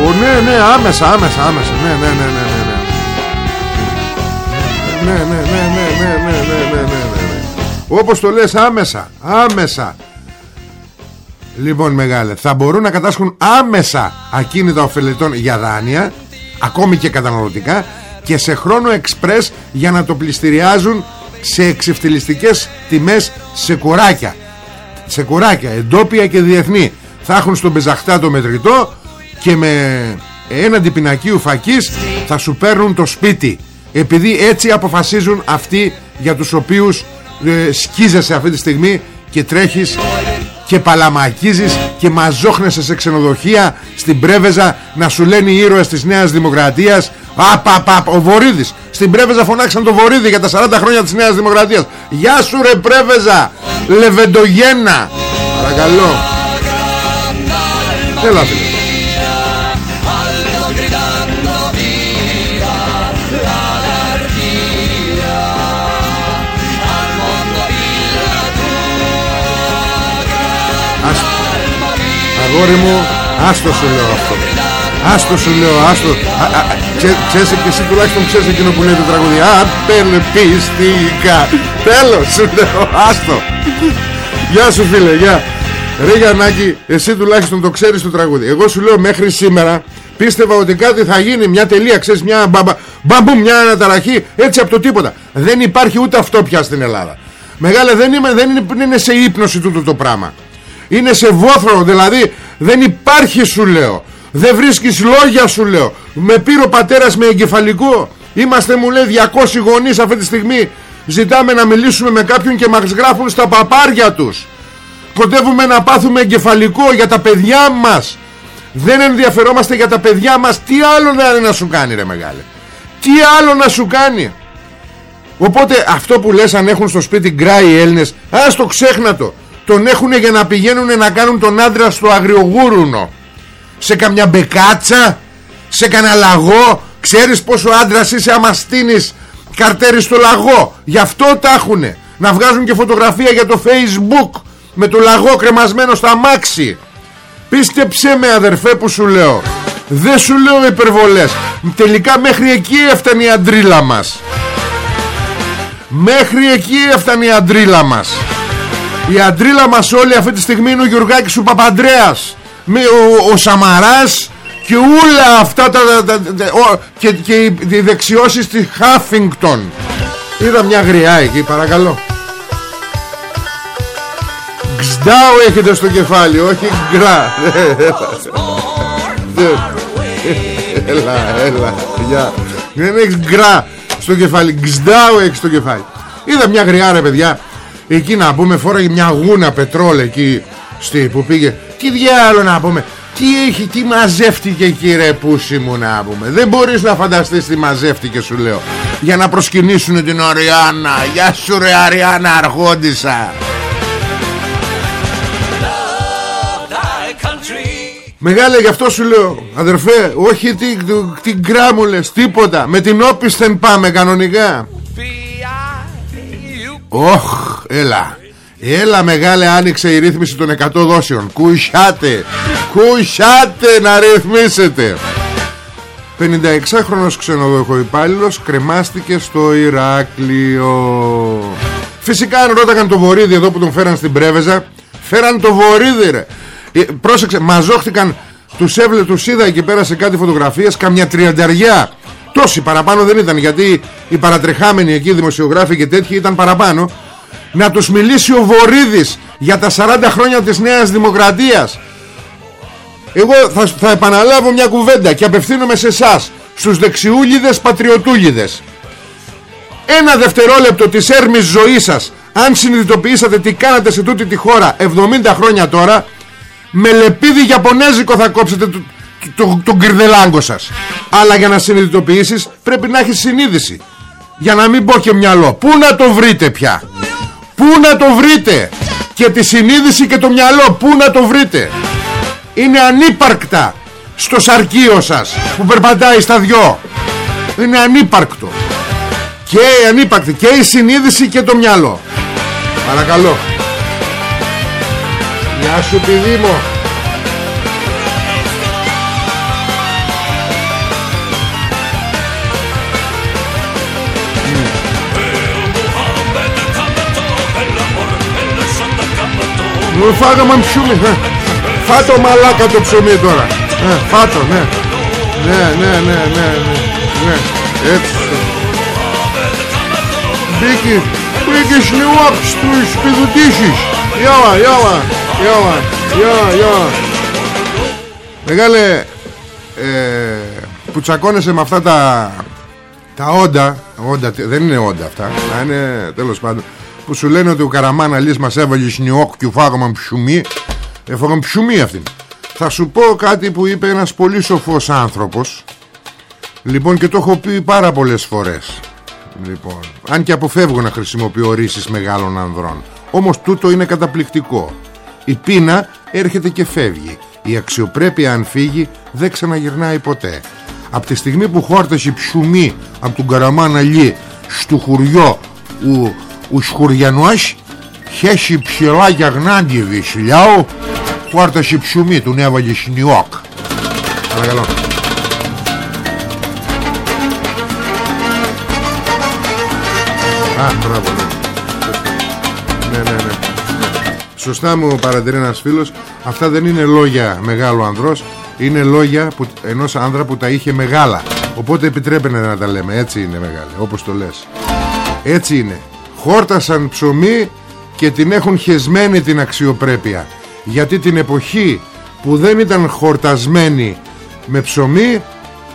Ω, ναι, ναι, άμεσα, άμεσα, άμεσα Ναι, ναι, ναι, ναι, ναι Ναι, ναι, ναι, ναι, ναι, ναι, ναι, ναι, ναι, ναι. Όπως το λες άμεσα, άμεσα. Λοιπόν μεγάλε Θα μπορούν να κατάσχουν άμεσα Ακίνητα ωφελετών για δάνεια Ακόμη και καταναλωτικά Και σε χρόνο εξπρές Για να το πληστηριάζουν Σε εξευτελιστικές τιμές Σε κουράκια. Σε κουράκια εντόπια και διεθνή. Θα έχουν στον πεζαχτά το μετρητό Και με έναντι πινακίου φακής Θα σου παίρνουν το σπίτι. Επειδή έτσι αποφασίζουν Αυτοί για τους οποίους ε, Σκίζεσαι αυτή τη στιγμή Και τρέχεις και παλαμακίζεις και μαζόχνεσαι σε ξενοδοχεία στην Πρέβεζα να σου λένε οι ήρωες της Νέας Δημοκρατίας Απαπα, ο Βορύδης στην Πρέβεζα φωνάξαν το Βορύδη για τα 40 χρόνια της Νέας Δημοκρατίας. Γεια σου ρε Πρέβεζα Λεβεντογένα Παρακαλώ. Έλα φίλε Αγόρι μου Άστο σου λέω αυτό. Άστο σου λέω άστο. Ξέρεις και εσύ τουλάχιστον ξέρεις εκείνο που λέει το τραγούδι. Απελπιστικά Τέλος σου λέω Άστο. Γεια σου φίλε γεια. Ρε Γιαννάκη εσύ τουλάχιστον το ξέρεις το τραγούδι. Εγώ σου λέω μέχρι σήμερα Πίστευα ότι κάτι θα γίνει μια τελεία Ξέρεις μια μπαμπα, μπαμπού μια αναταραχή Έτσι από το τίποτα. Δεν υπάρχει ούτε αυτό πια στην Ελλάδα. Μεγάλε δεν, είμαι, δεν είναι, είναι σε ύπνωση τούτο το πράγμα. Είναι σε βόθρο δηλαδή δεν υπάρχει σου λέω. Δεν βρίσκεις λόγια σου λέω. Με πήρε ο πατέρας με εγκεφαλικό. Είμαστε μου λέει 200 γονείς αυτή τη στιγμή. Ζητάμε να μιλήσουμε με κάποιον και μας γράφουν στα παπάρια τους. Κοντεύουμε να πάθουμε εγκεφαλικό για τα παιδιά μας. Δεν ενδιαφερόμαστε για τα παιδιά μας. Τι άλλο να, να σου κάνει ρε μεγάλε. Τι άλλο να σου κάνει. Οπότε αυτό που λες αν έχουν στο σπίτι γκράι οι Έλληνες ας το ξέχνατο τον έχουν για να πηγαίνουν να κάνουν τον άντρα στο αγριογούρουνο. Σε καμιά μπεκάτσα σε κανένα λαγό. Ξέρεις πόσο άντρας είσαι άμα στείνεις καρτέρι στο λαγό. Γι' αυτό τα έχουνε. Να βγάζουν και φωτογραφία για το facebook με το λαγό κρεμασμένο στα μάξι. Πίστεψέ με αδερφέ που σου λέω. Δεν σου λέω υπερβολές. Τελικά μέχρι εκεί έφτανε η αντρίλα μας. Μέχρι εκεί έφτανε η αντρίλα μας η αντρίλα μας όλη αυτή τη στιγμή είναι ο Γιουργάκης ο Παπαντρέας. Ο, ο Σαμαράς και όλα αυτά τα, τα, τα, ο, και, και οι, οι δεξιώσεις της Χάφινγκτον είδα μια γριά εκεί παρακαλώ. Γκσντάου έχετε στο κεφάλι όχι γκρά. Έλα έλα για. Δεν έχεις γκρά στο κεφάλι. Γκσντάου έχεις στο κεφάλι. Είδα μια γριά ρε παιδιά Εκεί να πούμε φόραγε μια γούνα πετρόλ εκεί στη, που πήγε. Τι διάλο να πούμε. Τι έχει, τι μαζεύτηκε εκεί ρε πούσι μου να πούμε. Δεν μπορείς να φανταστείς τι μαζεύτηκε σου λέω. Για να προσκυνήσουν την Αριάννα Γεια σου ρε Αριάννα αρχόντισα Μεγάλε γι' αυτό σου λέω Αδερφέ όχι τι, τι, τι γκράμουλες Τίποτα. Με την όπισθεν πάμε κανονικά Όχ, έλα. Έλα μεγάλε άνοιξε η ρύθμιση των 100 δόσεων. Κουσιάτε. Κουσιάτε να ρυθμίσετε. 56χρονος ξενοδοχο υπάλληλος κρεμάστηκε στο Ηράκλειο Φυσικά αν ρώταγαν το Βορύδι εδώ που τον φέραν στην Πρέβεζα Φέραν το Βορύδι ρε ε, Πρόσεξε μαζόχτηκαν Τους έβλε τους είδα εκεί πέρα σε κάτι φωτογραφίες Καμιά τριανταριά Τόσοι παραπάνω δεν ήταν γιατί οι παρατρεχάμενοι εκεί δημοσιογράφοι και τέτοιοι ήταν παραπάνω. Να τους μιλήσει ο Βορύδης για τα 40 χρόνια της Νέας Δημοκρατίας. Εγώ θα, θα επαναλάβω μια κουβέντα και απευθύνομαι σε εσάς, στους δεξιούλιδες πατριωτούλιδες. Ένα δευτερόλεπτο της έρμης ζωής σας αν συνειδητοποιήσατε τι κάνατε σε τούτη τη χώρα 70 χρόνια τώρα με λεπίδι Ιαπωνέζικο θα κόψετε το, το, τον κυρδελάγκο σας. Αλλά για να συνειδητοποιήσεις πρέπει να έχεις συνείδηση. Για να μην πω και μυαλό. Πού να το βρείτε πια; Πού να το βρείτε; Και τη συνείδηση και το μυαλό πού να το βρείτε; Είναι ανύπαρκτα στο σαρκείο σας που περπατάει στα δυο. Είναι ανύπαρκτο. Και ανύπαρκτη και η συνείδηση και το μυαλό. Παρακαλώ. Γεια σου παιδί μου Μου φάγαμε ψιούμι ε. Φάτο μαλάκα το ψωμί τώρα. Ε, Φάτο ναι. Ναι ναι ναι ναι ναι, ναι. Έτσι. Μπήκε Μπήκες σνιουάπ στους πηδουτήσεις. Γιάμα γιάμα Γιάμα Γιάμα γιάμα Μεγάλε ε, Που τσακώνεσαι με αυτά τα Τα όντα, όντα Δεν είναι όντα αυτά Είναι τέλος πάντων που σου λένε ότι ο Καραμάνα λύς μας έβαλε σνιόκ και φάγαμε ψουμί. Έφαγαν ψουμί αυτήν. Θα σου πω κάτι που είπε ένας πολύ σοφός άνθρωπος. Λοιπόν και το έχω πει πάρα πολλές φορές. Λοιπόν Αν και αποφεύγω να χρησιμοποιώ ρίσεις μεγάλων ανδρών. Όμως τούτο είναι καταπληκτικό. Η πείνα έρχεται και φεύγει. Η αξιοπρέπεια αν φύγει δεν ξαναγυρνάει ποτέ. Από τη στιγμή που χόρτασε ψουμί Από τον Καραμάνα λύ Στο χουριό ο, ο Σχουριανός Χέσει ψηλά για γνάντι βυσλιάου Φόρτασε ψουμί του έβαλε σνιόκ Παρακαλώ Α, μπράβο, ναι. ναι. Ναι, ναι, ναι. Σωστά μου παρατηρεί ένας φίλος Αυτά δεν είναι λόγια μεγάλου ανδρός Είναι λόγια που, ενός άνδρα που τα είχε μεγάλα Οπότε επιτρέπεται να τα λέμε Έτσι είναι μεγάλη, όπως το λες Έτσι είναι Χόρτασαν ψωμί και την έχουν χεσμένη την αξιοπρέπεια. Γιατί την εποχή που δεν ήταν χορτασμένη με ψωμί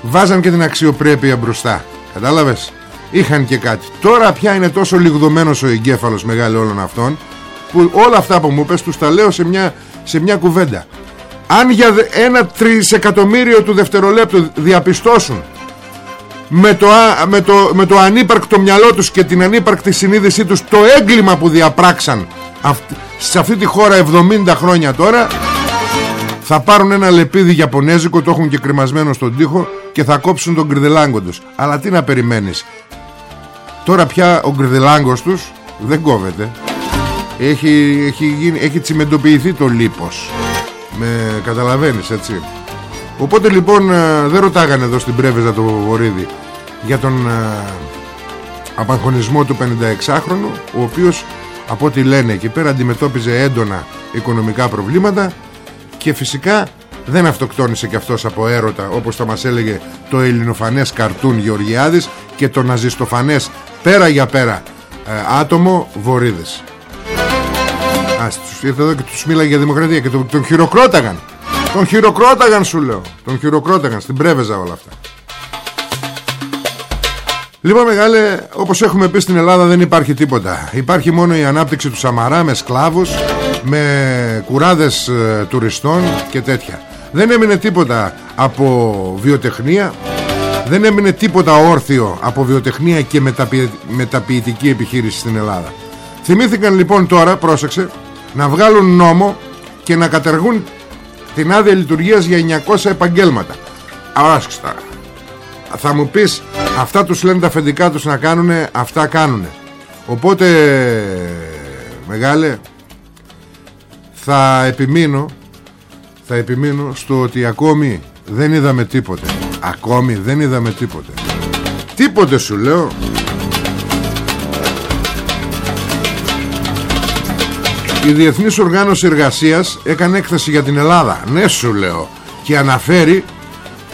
βάζαν και την αξιοπρέπεια μπροστά. Κατάλαβες; Είχαν και κάτι. Τώρα πια είναι τόσο λιγδωμένος ο εγκέφαλος μεγάλο όλων αυτών που όλα αυτά που μου πες τους τα λέω σε μια, σε μια κουβέντα. Αν για ένα τρισεκατομμύριο του δευτερολέπτου διαπιστώσουν με το, με, το, με το ανύπαρκτο μυαλό τους και την ανύπαρκτη συνείδησή τους το έγκλημα που διαπράξαν σε αυτή τη χώρα 70 χρόνια τώρα θα πάρουν ένα λεπίδι Ιαπωνέζικο το έχουν και κρυμασμένο στον τοίχο και θα κόψουν τον κρυδελάγκο τους. Αλλά τι να περιμένεις. Τώρα πια ο κρυδελάγκος τους δεν κόβεται. Έχει, έχει, γίνει, έχει τσιμεντοποιηθεί το λίπος. Με καταλαβαίνεις έτσι οπότε λοιπόν ε, δεν ρωτάγανε εδώ στην Πρέβεζα το Βορύδι για τον ε, απαγχωνισμό του 56χρονου ο οποίος από ό,τι λένε εκεί πέρα αντιμετώπιζε έντονα οικονομικά προβλήματα και φυσικά δεν αυτοκτόνησε και αυτός από έρωτα όπως θα μας έλεγε το ελληνοφανές καρτούν Γεωργιάδης και το ναζιστοφανές πέρα για πέρα ε, άτομο Βορύδης. Ας τους ήρθε εδώ και τους μίλαγε για δημοκρατία και τον, τον χειροκρόταγαν τον χειροκρόταγαν σου λέω. Τον χειροκρόταγαν στην πρέβεζα όλα αυτά. Λοιπόν μεγάλε όπως έχουμε πει στην Ελλάδα δεν υπάρχει τίποτα. Υπάρχει μόνο η ανάπτυξη του Σαμαρά με σκλάβους Με κουράδες ε, τουριστών και τέτοια. Δεν έμεινε τίποτα από βιοτεχνία Δεν έμεινε τίποτα όρθιο από βιοτεχνία και μεταποιητική επιχείρηση στην Ελλάδα. Θυμήθηκαν λοιπόν τώρα, πρόσεξε Να βγάλουν νόμο και να κατεργούν την άδεια λειτουργίας για 900 επαγγέλματα. Άσκηστα θα μου πεις αυτά τους λένε τα αφεντικά τους να κάνουνε αυτά κάνουνε. Οπότε μεγάλε θα επιμείνω θα επιμείνω στο ότι ακόμη δεν είδαμε τίποτε. Ακόμη δεν είδαμε τίποτε. Τίποτε σου λέω Η Διεθνής Οργάνωση Εργασίας έκανε έκθεση για την Ελλάδα. Ναι σου λέω. Και αναφέρει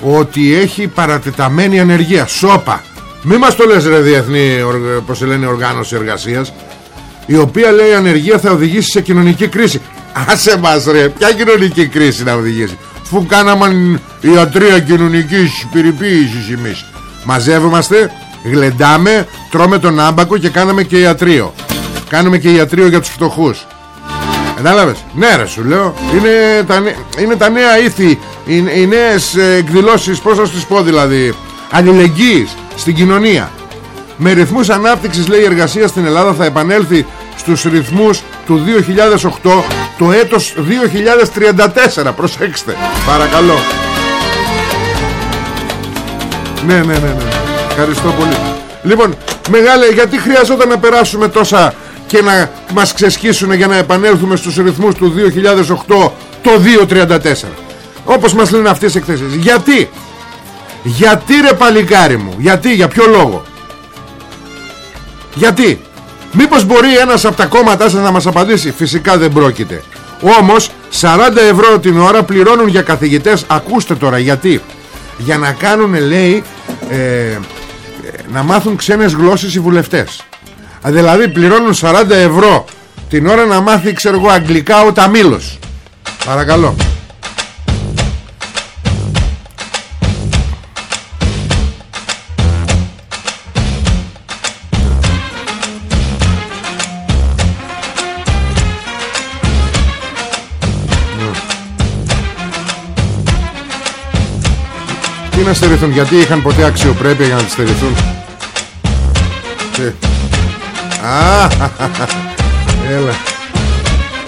ότι έχει παρατεταμένη ανεργία. Σόπα Μη μας το λες ρε Διεθνή Πως λένε Οργάνωση Εργασίας Η οποία λέει η ανεργία θα οδηγήσει σε κοινωνική κρίση. Άσε μας ρε. Ποια κοινωνική κρίση να οδηγήσει; Φου κάναμε ιατρία κοινωνικής περιποίησης εμείς Μαζεύομαστε Γλεντάμε Τρώμε τον άμπακο και κάναμε και ιατρείο. Κάνουμε και ιατρείο για τους φτωχούς Κατάλαβες; Ναι ρε σου λέω. Είναι τα, είναι τα νέα ήθη Οι, οι νέες ε, εκδηλώσεις Πώς θα σου πω δηλαδή Αλληλεγγύης στην κοινωνία. Με ρυθμούς ανάπτυξης λέει η εργασία στην Ελλάδα Θα επανέλθει στους ρυθμούς του 2008 Το έτος 2034 Προσέξτε Παρακαλώ. Ναι ναι ναι ναι. Ευχαριστώ πολύ. Λοιπόν μεγάλε γιατί χρειαζόταν να περάσουμε τόσα και να μας ξεσχίσουν για να επανέλθουμε στους ρυθμούς του 2008 το 2034 όπως μας λένε αυτές οι εκθέσεις. Γιατί γιατί ρε παλικάρι μου γιατί για ποιο λόγο; Γιατί μήπως μπορεί ένας από τα κόμματα σας να μας απαντήσει; Φυσικά δεν πρόκειται. Όμως 40 ευρώ την ώρα πληρώνουν για καθηγητές. Ακούστε τώρα γιατί. Για να κάνουν λέει ε, να μάθουν ξένες γλώσσες οι βουλευτές Δηλαδή πληρώνουν 40 ευρώ την ώρα να μάθει ξέρω εγώ αγγλικά ο Ταμίλος. Παρακαλώ. Τι να στερηθούν γιατί είχαν ποτέ αξιοπρέπεια για να τις στερηθούν; Α, έλα.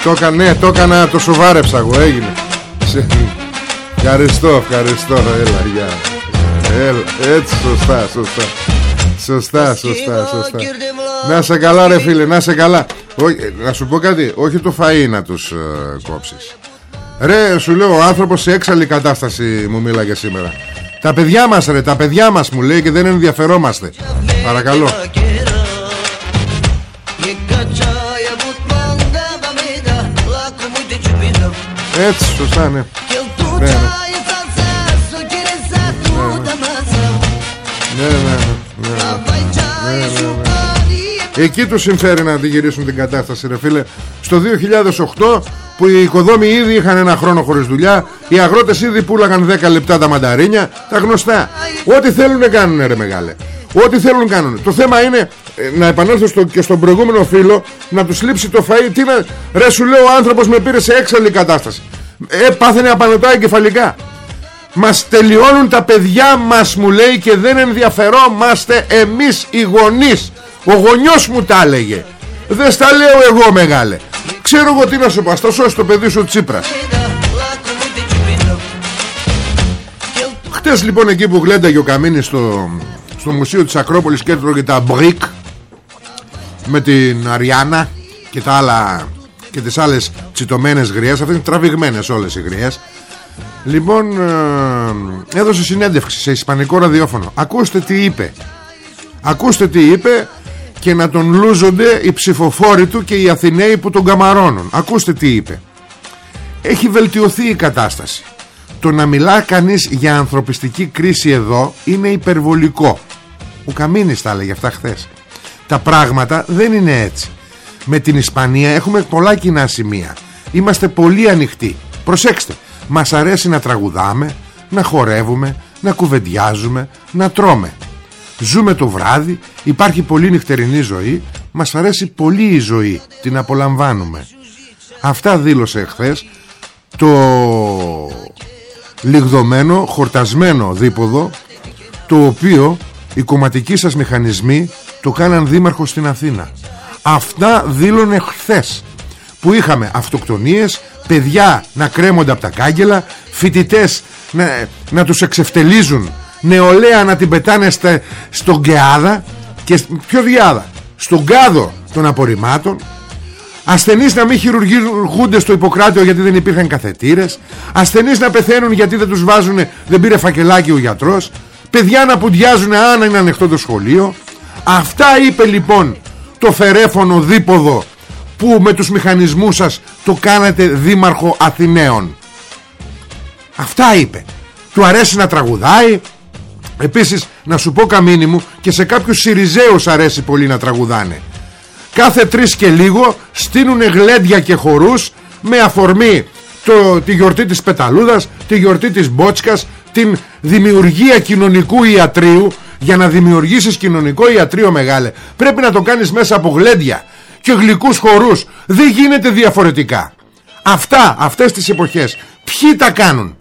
Το έκανα, ναι, το έκανα, το σοβάρεψα εγώ, έγινε. Ευχαριστώ, ευχαριστώ, έλα, γεια. Έλα, έτσι, σωστά, σωστά. Σωστά, σωστά, σωστά. Να σε καλά ρε φίλε, να σε καλά. να σου πω κάτι, όχι το φαΐ να τους uh, κόψεις. Ρε, σου λέω, ο άνθρωπος σε έξαλλη κατάσταση μου μίλαγε σήμερα. Τα παιδιά μας ρε, τα παιδιά μας μου λέει και δεν ενδιαφερόμαστε. Παρακαλώ. Έτσι, σωστά, ναι. Ναι, ναι. Ναι, ναι, ναι. Εκεί τους συμφέρει να αντιγυρίσουν την κατάσταση ρε φίλε Στο 2008 που οι οικοδόμοι ήδη είχαν ένα χρόνο χωρίς δουλειά Οι αγρότες ήδη πουλάγαν 10 λεπτά τα μανταρίνια Τα γνωστά Ό,τι θέλουν κάνουν ρε μεγάλε Ό,τι θέλουν κάνουν. Το θέμα είναι να επανέλθω στο, και στον προηγούμενο φίλο να του λείψει το φαΐ τι να... ρε σου λέω ο άνθρωπος με πήρε σε έξαλλη κατάσταση ε πάθαινε απανωτά εγκεφαλικά. Μας τελειώνουν τα παιδιά μας μου λέει και δεν ενδιαφερόμαστε εμείς οι γονείς ο γονιός μου τα έλεγε δεν στα λέω εγώ μεγάλε ξέρω εγώ τι να σου πω θα σώσει το παιδί σου Τσίπρας Χτες λοιπόν εκεί που γλένταγε ο Καμίνης στο, στο Μουσείο της Ακρόπολης και έτρωγε τα μπρικ με την Αριάννα και τα άλλα και τις άλλες τσιτωμένες γριές. Αυτές είναι τραβηγμένες όλες οι γριές. Λοιπόν ε, έδωσε συνέντευξη σε ισπανικό ραδιόφωνο. Ακούστε τι είπε. Ακούστε τι είπε και να τον λούζονται οι ψηφοφόροι του και οι Αθηναίοι που τον καμαρώνουν. Ακούστε τι είπε. Έχει βελτιωθεί η κατάσταση το να μιλά κανείς για ανθρωπιστική κρίση εδώ είναι υπερβολικό. Ο Καμίνης τα έλεγε αυτά χθες. Τα πράγματα δεν είναι έτσι. Με την Ισπανία έχουμε πολλά κοινά σημεία. Είμαστε πολύ ανοιχτοί. Προσέξτε μας αρέσει να τραγουδάμε να χορεύουμε να κουβεντιάζουμε να τρώμε. Ζούμε το βράδυ υπάρχει πολύ νυχτερινή ζωή μας αρέσει πολύ η ζωή την απολαμβάνουμε. Αυτά δήλωσε εχθές το λιγδωμένο χορτασμένο δίποδο το οποίο οι κομματικοί σας μηχανισμοί το κάναν δήμαρχο στην Αθήνα Αυτά δήλωνε χθες που είχαμε αυτοκτονίες, παιδιά να κρέμονται από τα κάγκελα, φοιτητές να, να τους εξευτελίζουν, νεολαία να την πετάνε στα, στον Γκεάδα και ποιο διάδα, στον Κάδο των απορριμμάτων. Ασθενείς να μην χειρουργούνται στο Ιπποκράτιο γιατί δεν υπήρχαν καθετήρες. Ασθενείς να πεθαίνουν γιατί δεν τους βάζουν Δεν πήρε φακελάκι ο γιατρός. Παιδιά να πουντιάζουν αν είναι ανοιχτό το σχολείο. Αυτά είπε λοιπόν το φερέφωνο δίποδο Που με τους μηχανισμούς σας το κάνατε δήμαρχο Αθηναίων. Αυτά είπε. Του αρέσει να τραγουδάει. Επίσης να σου πω καμίνι μου Και σε κάποιους Σιριζέους αρέσει πολύ να τραγουδάνε κάθε τρεις και λίγο στείνουν γλέντια και χορούς με αφορμή το, τη γιορτή της Πεταλούδας, τη γιορτή της Μπότσκας, την δημιουργία κοινωνικού ιατρίου για να δημιουργήσεις κοινωνικό ιατρείο μεγάλε πρέπει να το κάνεις μέσα από γλέντια και γλυκούς χορούς. Δεν γίνεται διαφορετικά. Αυτά, αυτές τις εποχές ποιοι τα κάνουν;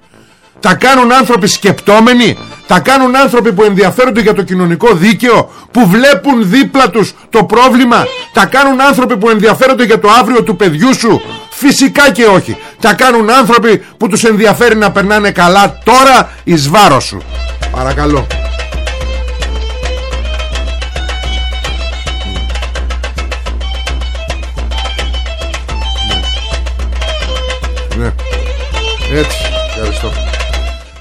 Τα κάνουν άνθρωποι σκεπτόμενοι Τα κάνουν άνθρωποι που ενδιαφέρονται για το κοινωνικό δίκαιο Που βλέπουν δίπλα τους το πρόβλημα Τα κάνουν άνθρωποι που ενδιαφέρονται για το αύριο του παιδιού σου Φυσικά και όχι. Τα κάνουν άνθρωποι που τους ενδιαφέρει να περνάνε καλά τώρα εις βάρος σου. Παρακαλώ. Ναι. Έτσι. Ευχαριστώ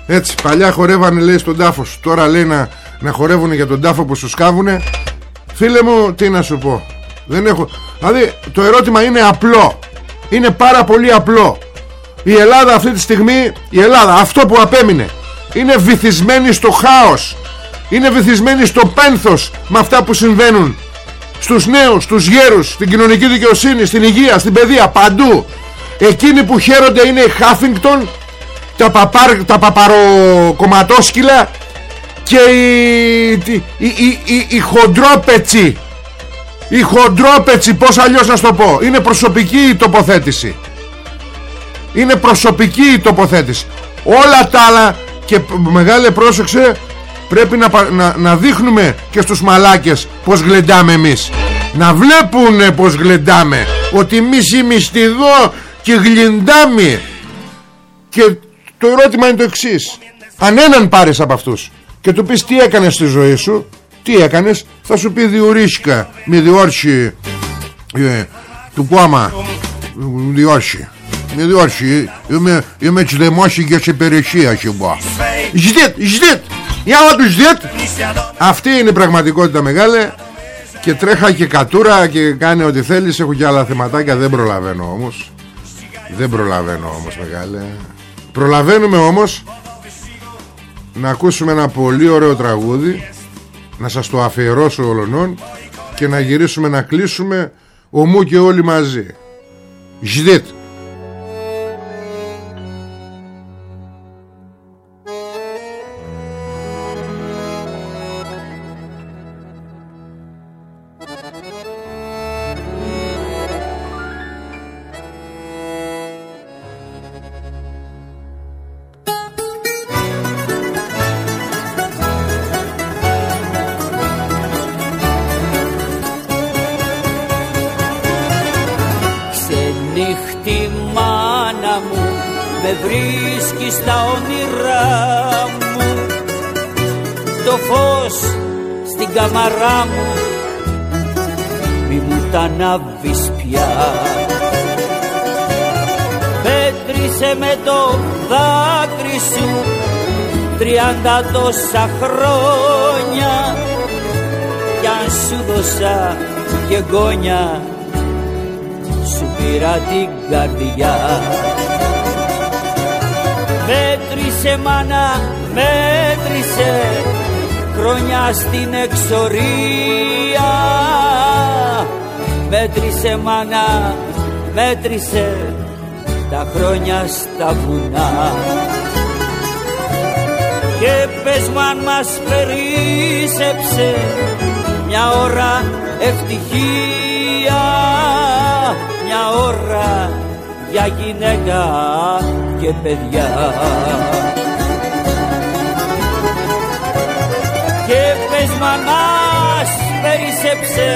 έτσι παλιά χορεύανε λέει στον τάφο σου. Τώρα λέει να, να χορεύουν για τον τάφο που σου σκάβουνε. Φίλε μου τι να σου πω. Δεν έχω Δηλαδή το ερώτημα είναι απλό. Είναι πάρα πολύ απλό. Η Ελλάδα αυτή τη στιγμή Η Ελλάδα αυτό που απέμεινε Είναι βυθισμένη στο χάος. Είναι βυθισμένη στο πένθος Με αυτά που συμβαίνουν Στους νέους, στους γέρους Στην κοινωνική δικαιοσύνη, στην υγεία, στην παιδεία Παντού. Εκείνοι που χαίρονται είναι η Χάφινγκτον τα, παπάρ, τα παπαροκομματόσκυλα και οι, οι, οι, οι, οι χοντρόπετσι. Οι χοντρόπετσι πως αλλιώς να το πω. Είναι προσωπική η τοποθέτηση. Είναι προσωπική η τοποθέτηση. Όλα τα άλλα και μεγάλε πρόσεξε πρέπει να, να, να δείχνουμε και στους μαλάκες πως γλεντάμε εμείς. Να βλέπουνε πως γλεντάμε. Ότι εμείς είμαστε εδώ και γλεντάμε και το ερώτημα είναι το εξής. Αν έναν πάρεις από αυτούς και του πεις τι έκανες στη ζωή σου, τι έκανες, θα σου πει διορίσκα με διόρση ε, του κόμμα. Διόρση. Με διόρση. Είμαι, είμαι τσδεμόσι και σε περιοχή αχιμπό. Ζητήτ, ζητήτ. Για να τους ζητήτ. Αυτή είναι η πραγματικότητα μεγάλη και τρέχα και κατούρα και κάνει ό,τι θέλεις έχω και άλλα θεματάκια δεν προλαβαίνω όμως δεν προλαβαίνω όμως μεγάλε Προλαβαίνουμε όμως να ακούσουμε ένα πολύ ωραίο τραγούδι να σας το αφιερώσω ολονών και να γυρίσουμε να κλείσουμε ομού και όλοι μαζί. Ζητείτε. ανάβεις πια. Πέτρισε με το δάκρυ σου τριάντα τόσα χρόνια. Κι αν σου δώσα και γόνια σου πήρα την καρδιά. Μέτρησε μάνα, μέτρησε χρόνια στην εξορία. Μέτρησε μάνα, μέτρησε τα χρόνια στα βουνά. Και πες μου αν μας περίσεψε μια ώρα ευτυχία μια ώρα για γυναίκα και παιδιά και πες μου αν μας περίσεψε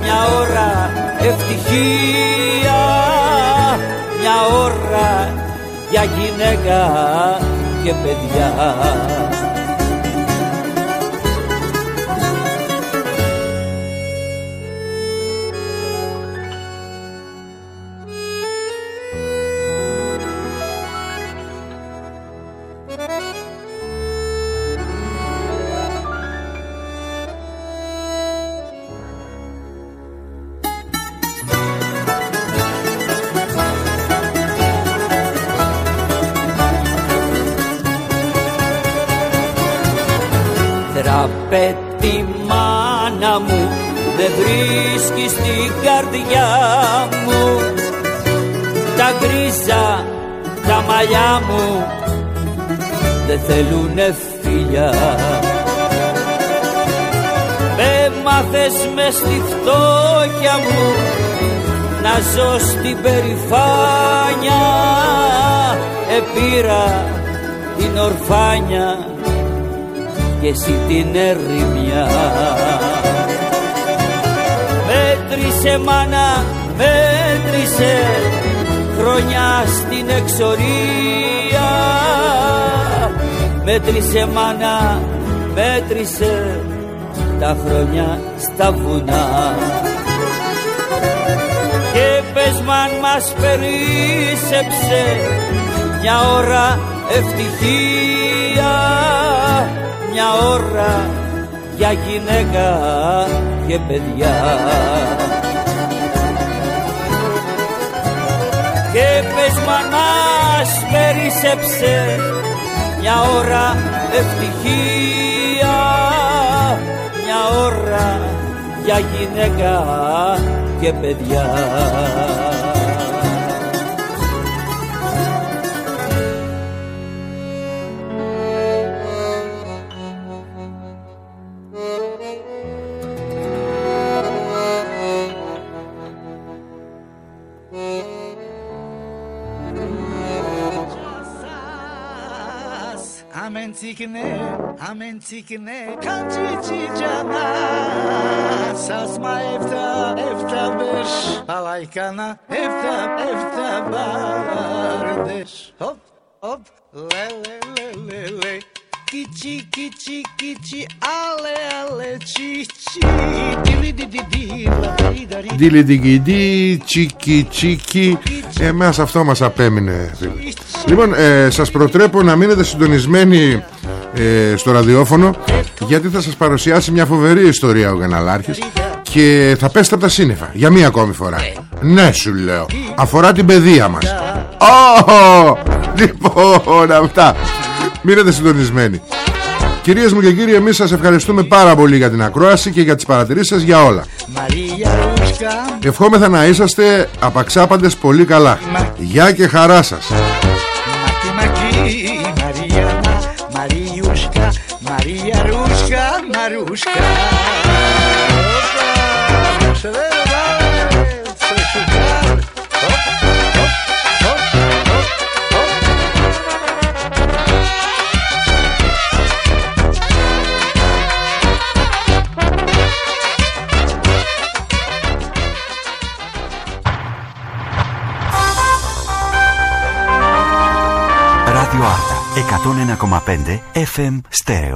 μια ώρα ευτυχία μια ώρα για γυναίκα και παιδιά απέτει μάνα μου με βρίσκεις στην καρδιά μου. Τα γκρίζα τα μαλλιά μου δεν θέλουνε φιλιά. Με μάθες με στη φτώχεια μου να ζω στην περηφάνια επήρα την ορφάνια και εσύ την ερημιά. Μέτρησε μάνα, μέτρησε χρόνια στην εξορία. Μέτρησε μάνα, μέτρησε τα χρόνια στα βουνά. Και πες μαν μας περίσεψε μια ώρα ευτυχία μια ώρα για γυναίκα και παιδιά. Και πες μανάς περίσεψε μια ώρα ευτυχία μια ώρα για γυναίκα και παιδιά メンチキねアメンチキね感じちじゃなさすまえふたえふたべしあらいかなえふたえふたばるでしほっほっれれれれれ le Kiçi, kiçi, kiçi, ale, ale, çi, çi Dili, di, di, di, la, di, da, di, Ντιλιντικιντή, τσίκι τσίκι Εμάς αυτό μας απέμεινε φίλε. Λοιπόν ε, σας προτρέπω να μείνετε συντονισμένοι ε, στο ραδιόφωνο Γιατί θα σας παρουσιάσει μια φοβερή ιστορία ο Γαναλάρχης Και θα πέσετε από τα σύννεφα Για μία ακόμη φορά. Ναι σου λέω Αφορά την παιδεία μας. Ω, Λοιπόν αυτά Μείνετε συντονισμένοι. Κυρίες μου και κύριοι εμείς σας ευχαριστούμε πάρα πολύ για την ακρόαση Και για τις παρατηρήσεις σας για όλα. Maria Ruska, Ευχόμεθα να είσαστε απαξάπαντες πολύ καλά. Γεια και χαρά σας. Maki Maki, Mariana, Mariuszka, Maria Ruska, Maruszka. τον 1,5 FM στέο.